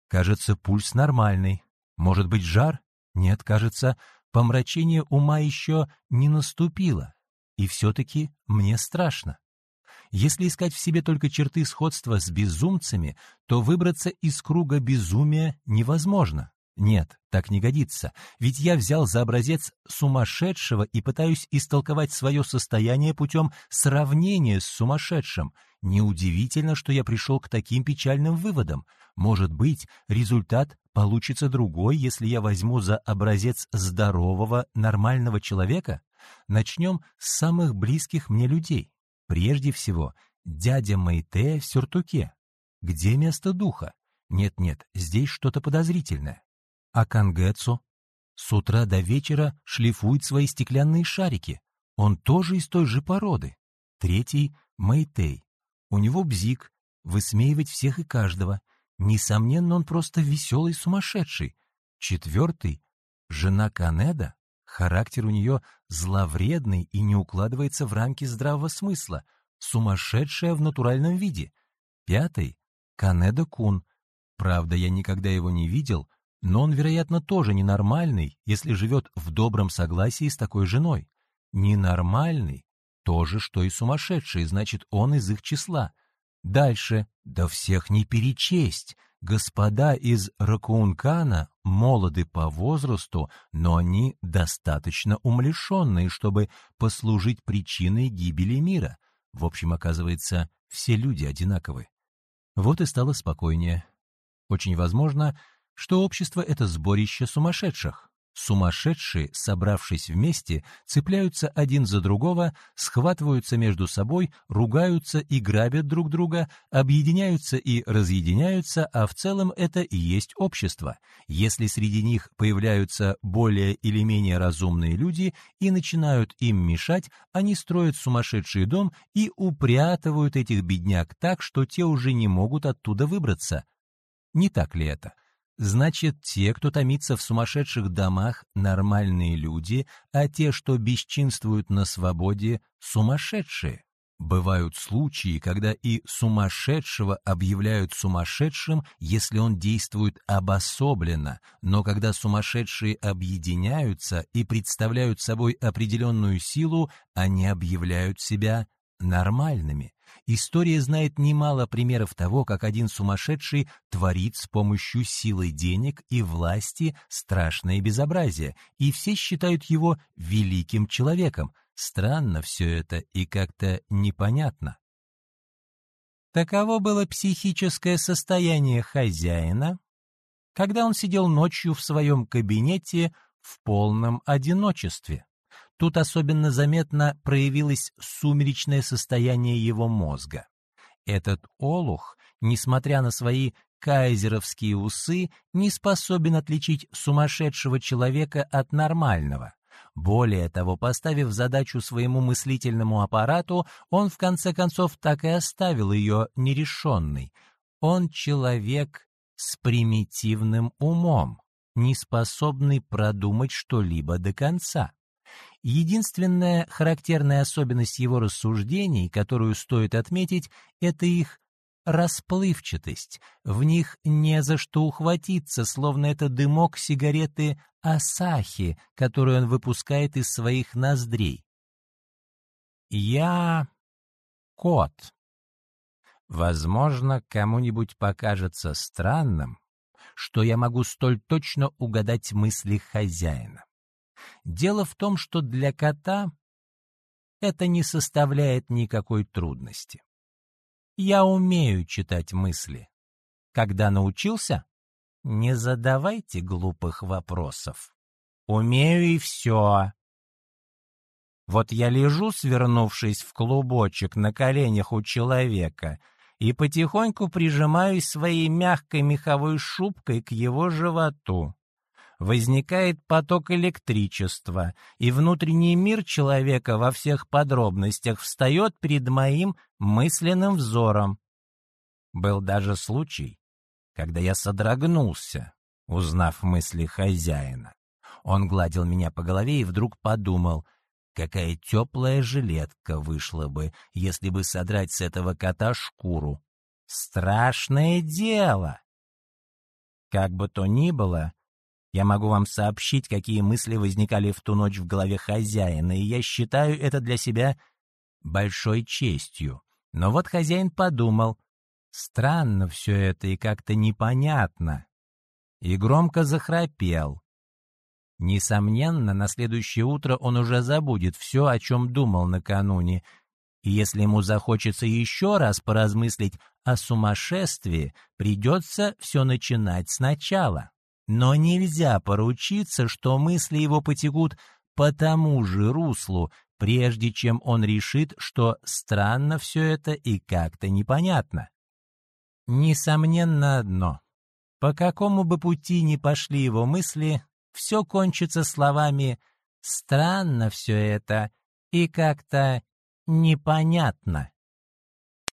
Speaker 1: Кажется, пульс нормальный. Может быть, жар? Нет, кажется, помрачение ума еще не наступило. И все-таки мне страшно. Если искать в себе только черты сходства с безумцами, то выбраться из круга безумия невозможно. Нет, так не годится, ведь я взял за образец сумасшедшего и пытаюсь истолковать свое состояние путем сравнения с сумасшедшим. Неудивительно, что я пришел к таким печальным выводам. Может быть, результат получится другой, если я возьму за образец здорового, нормального человека? Начнем с самых близких мне людей. Прежде всего, дядя Мэйте в сюртуке. Где место духа? Нет-нет, здесь что-то подозрительное. А Кангетсу? С утра до вечера шлифует свои стеклянные шарики. Он тоже из той же породы. Третий — Мэйтей. У него бзик, высмеивать всех и каждого. Несомненно, он просто веселый сумасшедший. Четвертый — жена Канеда. Характер у нее зловредный и не укладывается в рамки здравого смысла. Сумасшедшая в натуральном виде. Пятый — Канеда Кун. Правда, я никогда его не видел, но он, вероятно, тоже ненормальный, если живет в добром согласии с такой женой. Ненормальный — то же, что и сумасшедший, значит, он из их числа. Дальше, да всех не перечесть. Господа из Ракуункана молоды по возрасту, но они достаточно умалишенные, чтобы послужить причиной гибели мира. В общем, оказывается, все люди одинаковы. Вот и стало спокойнее. Очень возможно, что общество — это сборище сумасшедших. Сумасшедшие, собравшись вместе, цепляются один за другого, схватываются между собой, ругаются и грабят друг друга, объединяются и разъединяются, а в целом это и есть общество. Если среди них появляются более или менее разумные люди и начинают им мешать, они строят сумасшедший дом и упрятывают этих бедняк так, что те уже не могут оттуда выбраться. Не так ли это? Значит, те, кто томится в сумасшедших домах, нормальные люди, а те, что бесчинствуют на свободе, сумасшедшие. Бывают случаи, когда и сумасшедшего объявляют сумасшедшим, если он действует обособленно, но когда сумасшедшие объединяются и представляют собой определенную силу, они объявляют себя нормальными. История знает немало примеров того, как один сумасшедший творит с помощью силы денег и власти страшное безобразие, и все считают его великим человеком. Странно все это и как-то непонятно. Таково было психическое состояние хозяина, когда он сидел ночью в своем кабинете в полном одиночестве. Тут особенно заметно проявилось сумеречное состояние его мозга. Этот олух, несмотря на свои кайзеровские усы, не способен отличить сумасшедшего человека от нормального. Более того, поставив задачу своему мыслительному аппарату, он в конце концов так и оставил ее нерешенной. Он человек с примитивным умом, не способный продумать что-либо до конца. Единственная характерная особенность его рассуждений, которую стоит отметить, это их расплывчатость. В них не за что ухватиться, словно это дымок сигареты Асахи, которую он выпускает из своих ноздрей. Я кот. Возможно, кому-нибудь покажется странным, что я могу столь точно угадать мысли хозяина. Дело в том, что для кота это не составляет никакой трудности. Я умею читать мысли. Когда научился, не задавайте глупых вопросов. Умею и все. Вот я лежу, свернувшись в клубочек на коленях у человека, и потихоньку прижимаюсь своей мягкой меховой шубкой к его животу возникает поток электричества, и внутренний мир человека во всех подробностях встает перед моим мысленным взором. Был даже случай, когда я содрогнулся, узнав мысли хозяина. Он гладил меня по голове и вдруг подумал, какая теплая жилетка вышла бы, если бы содрать с этого кота шкуру. Страшное дело! Как бы то ни было, я могу вам сообщить, какие мысли возникали в ту ночь в голове хозяина, и я считаю это для себя большой честью. Но вот хозяин подумал, странно все это и как-то непонятно. и громко захрапел. Несомненно, на следующее утро он уже забудет все, о чем думал накануне, и если ему захочется еще раз поразмыслить о сумасшествии, придется все начинать сначала. Но нельзя поручиться, что мысли его потекут по тому же руслу, прежде чем он решит, что странно все это и как-то непонятно. Несомненно одно. По какому бы пути ни пошли его мысли, все кончится словами «странно все это» и как-то непонятно.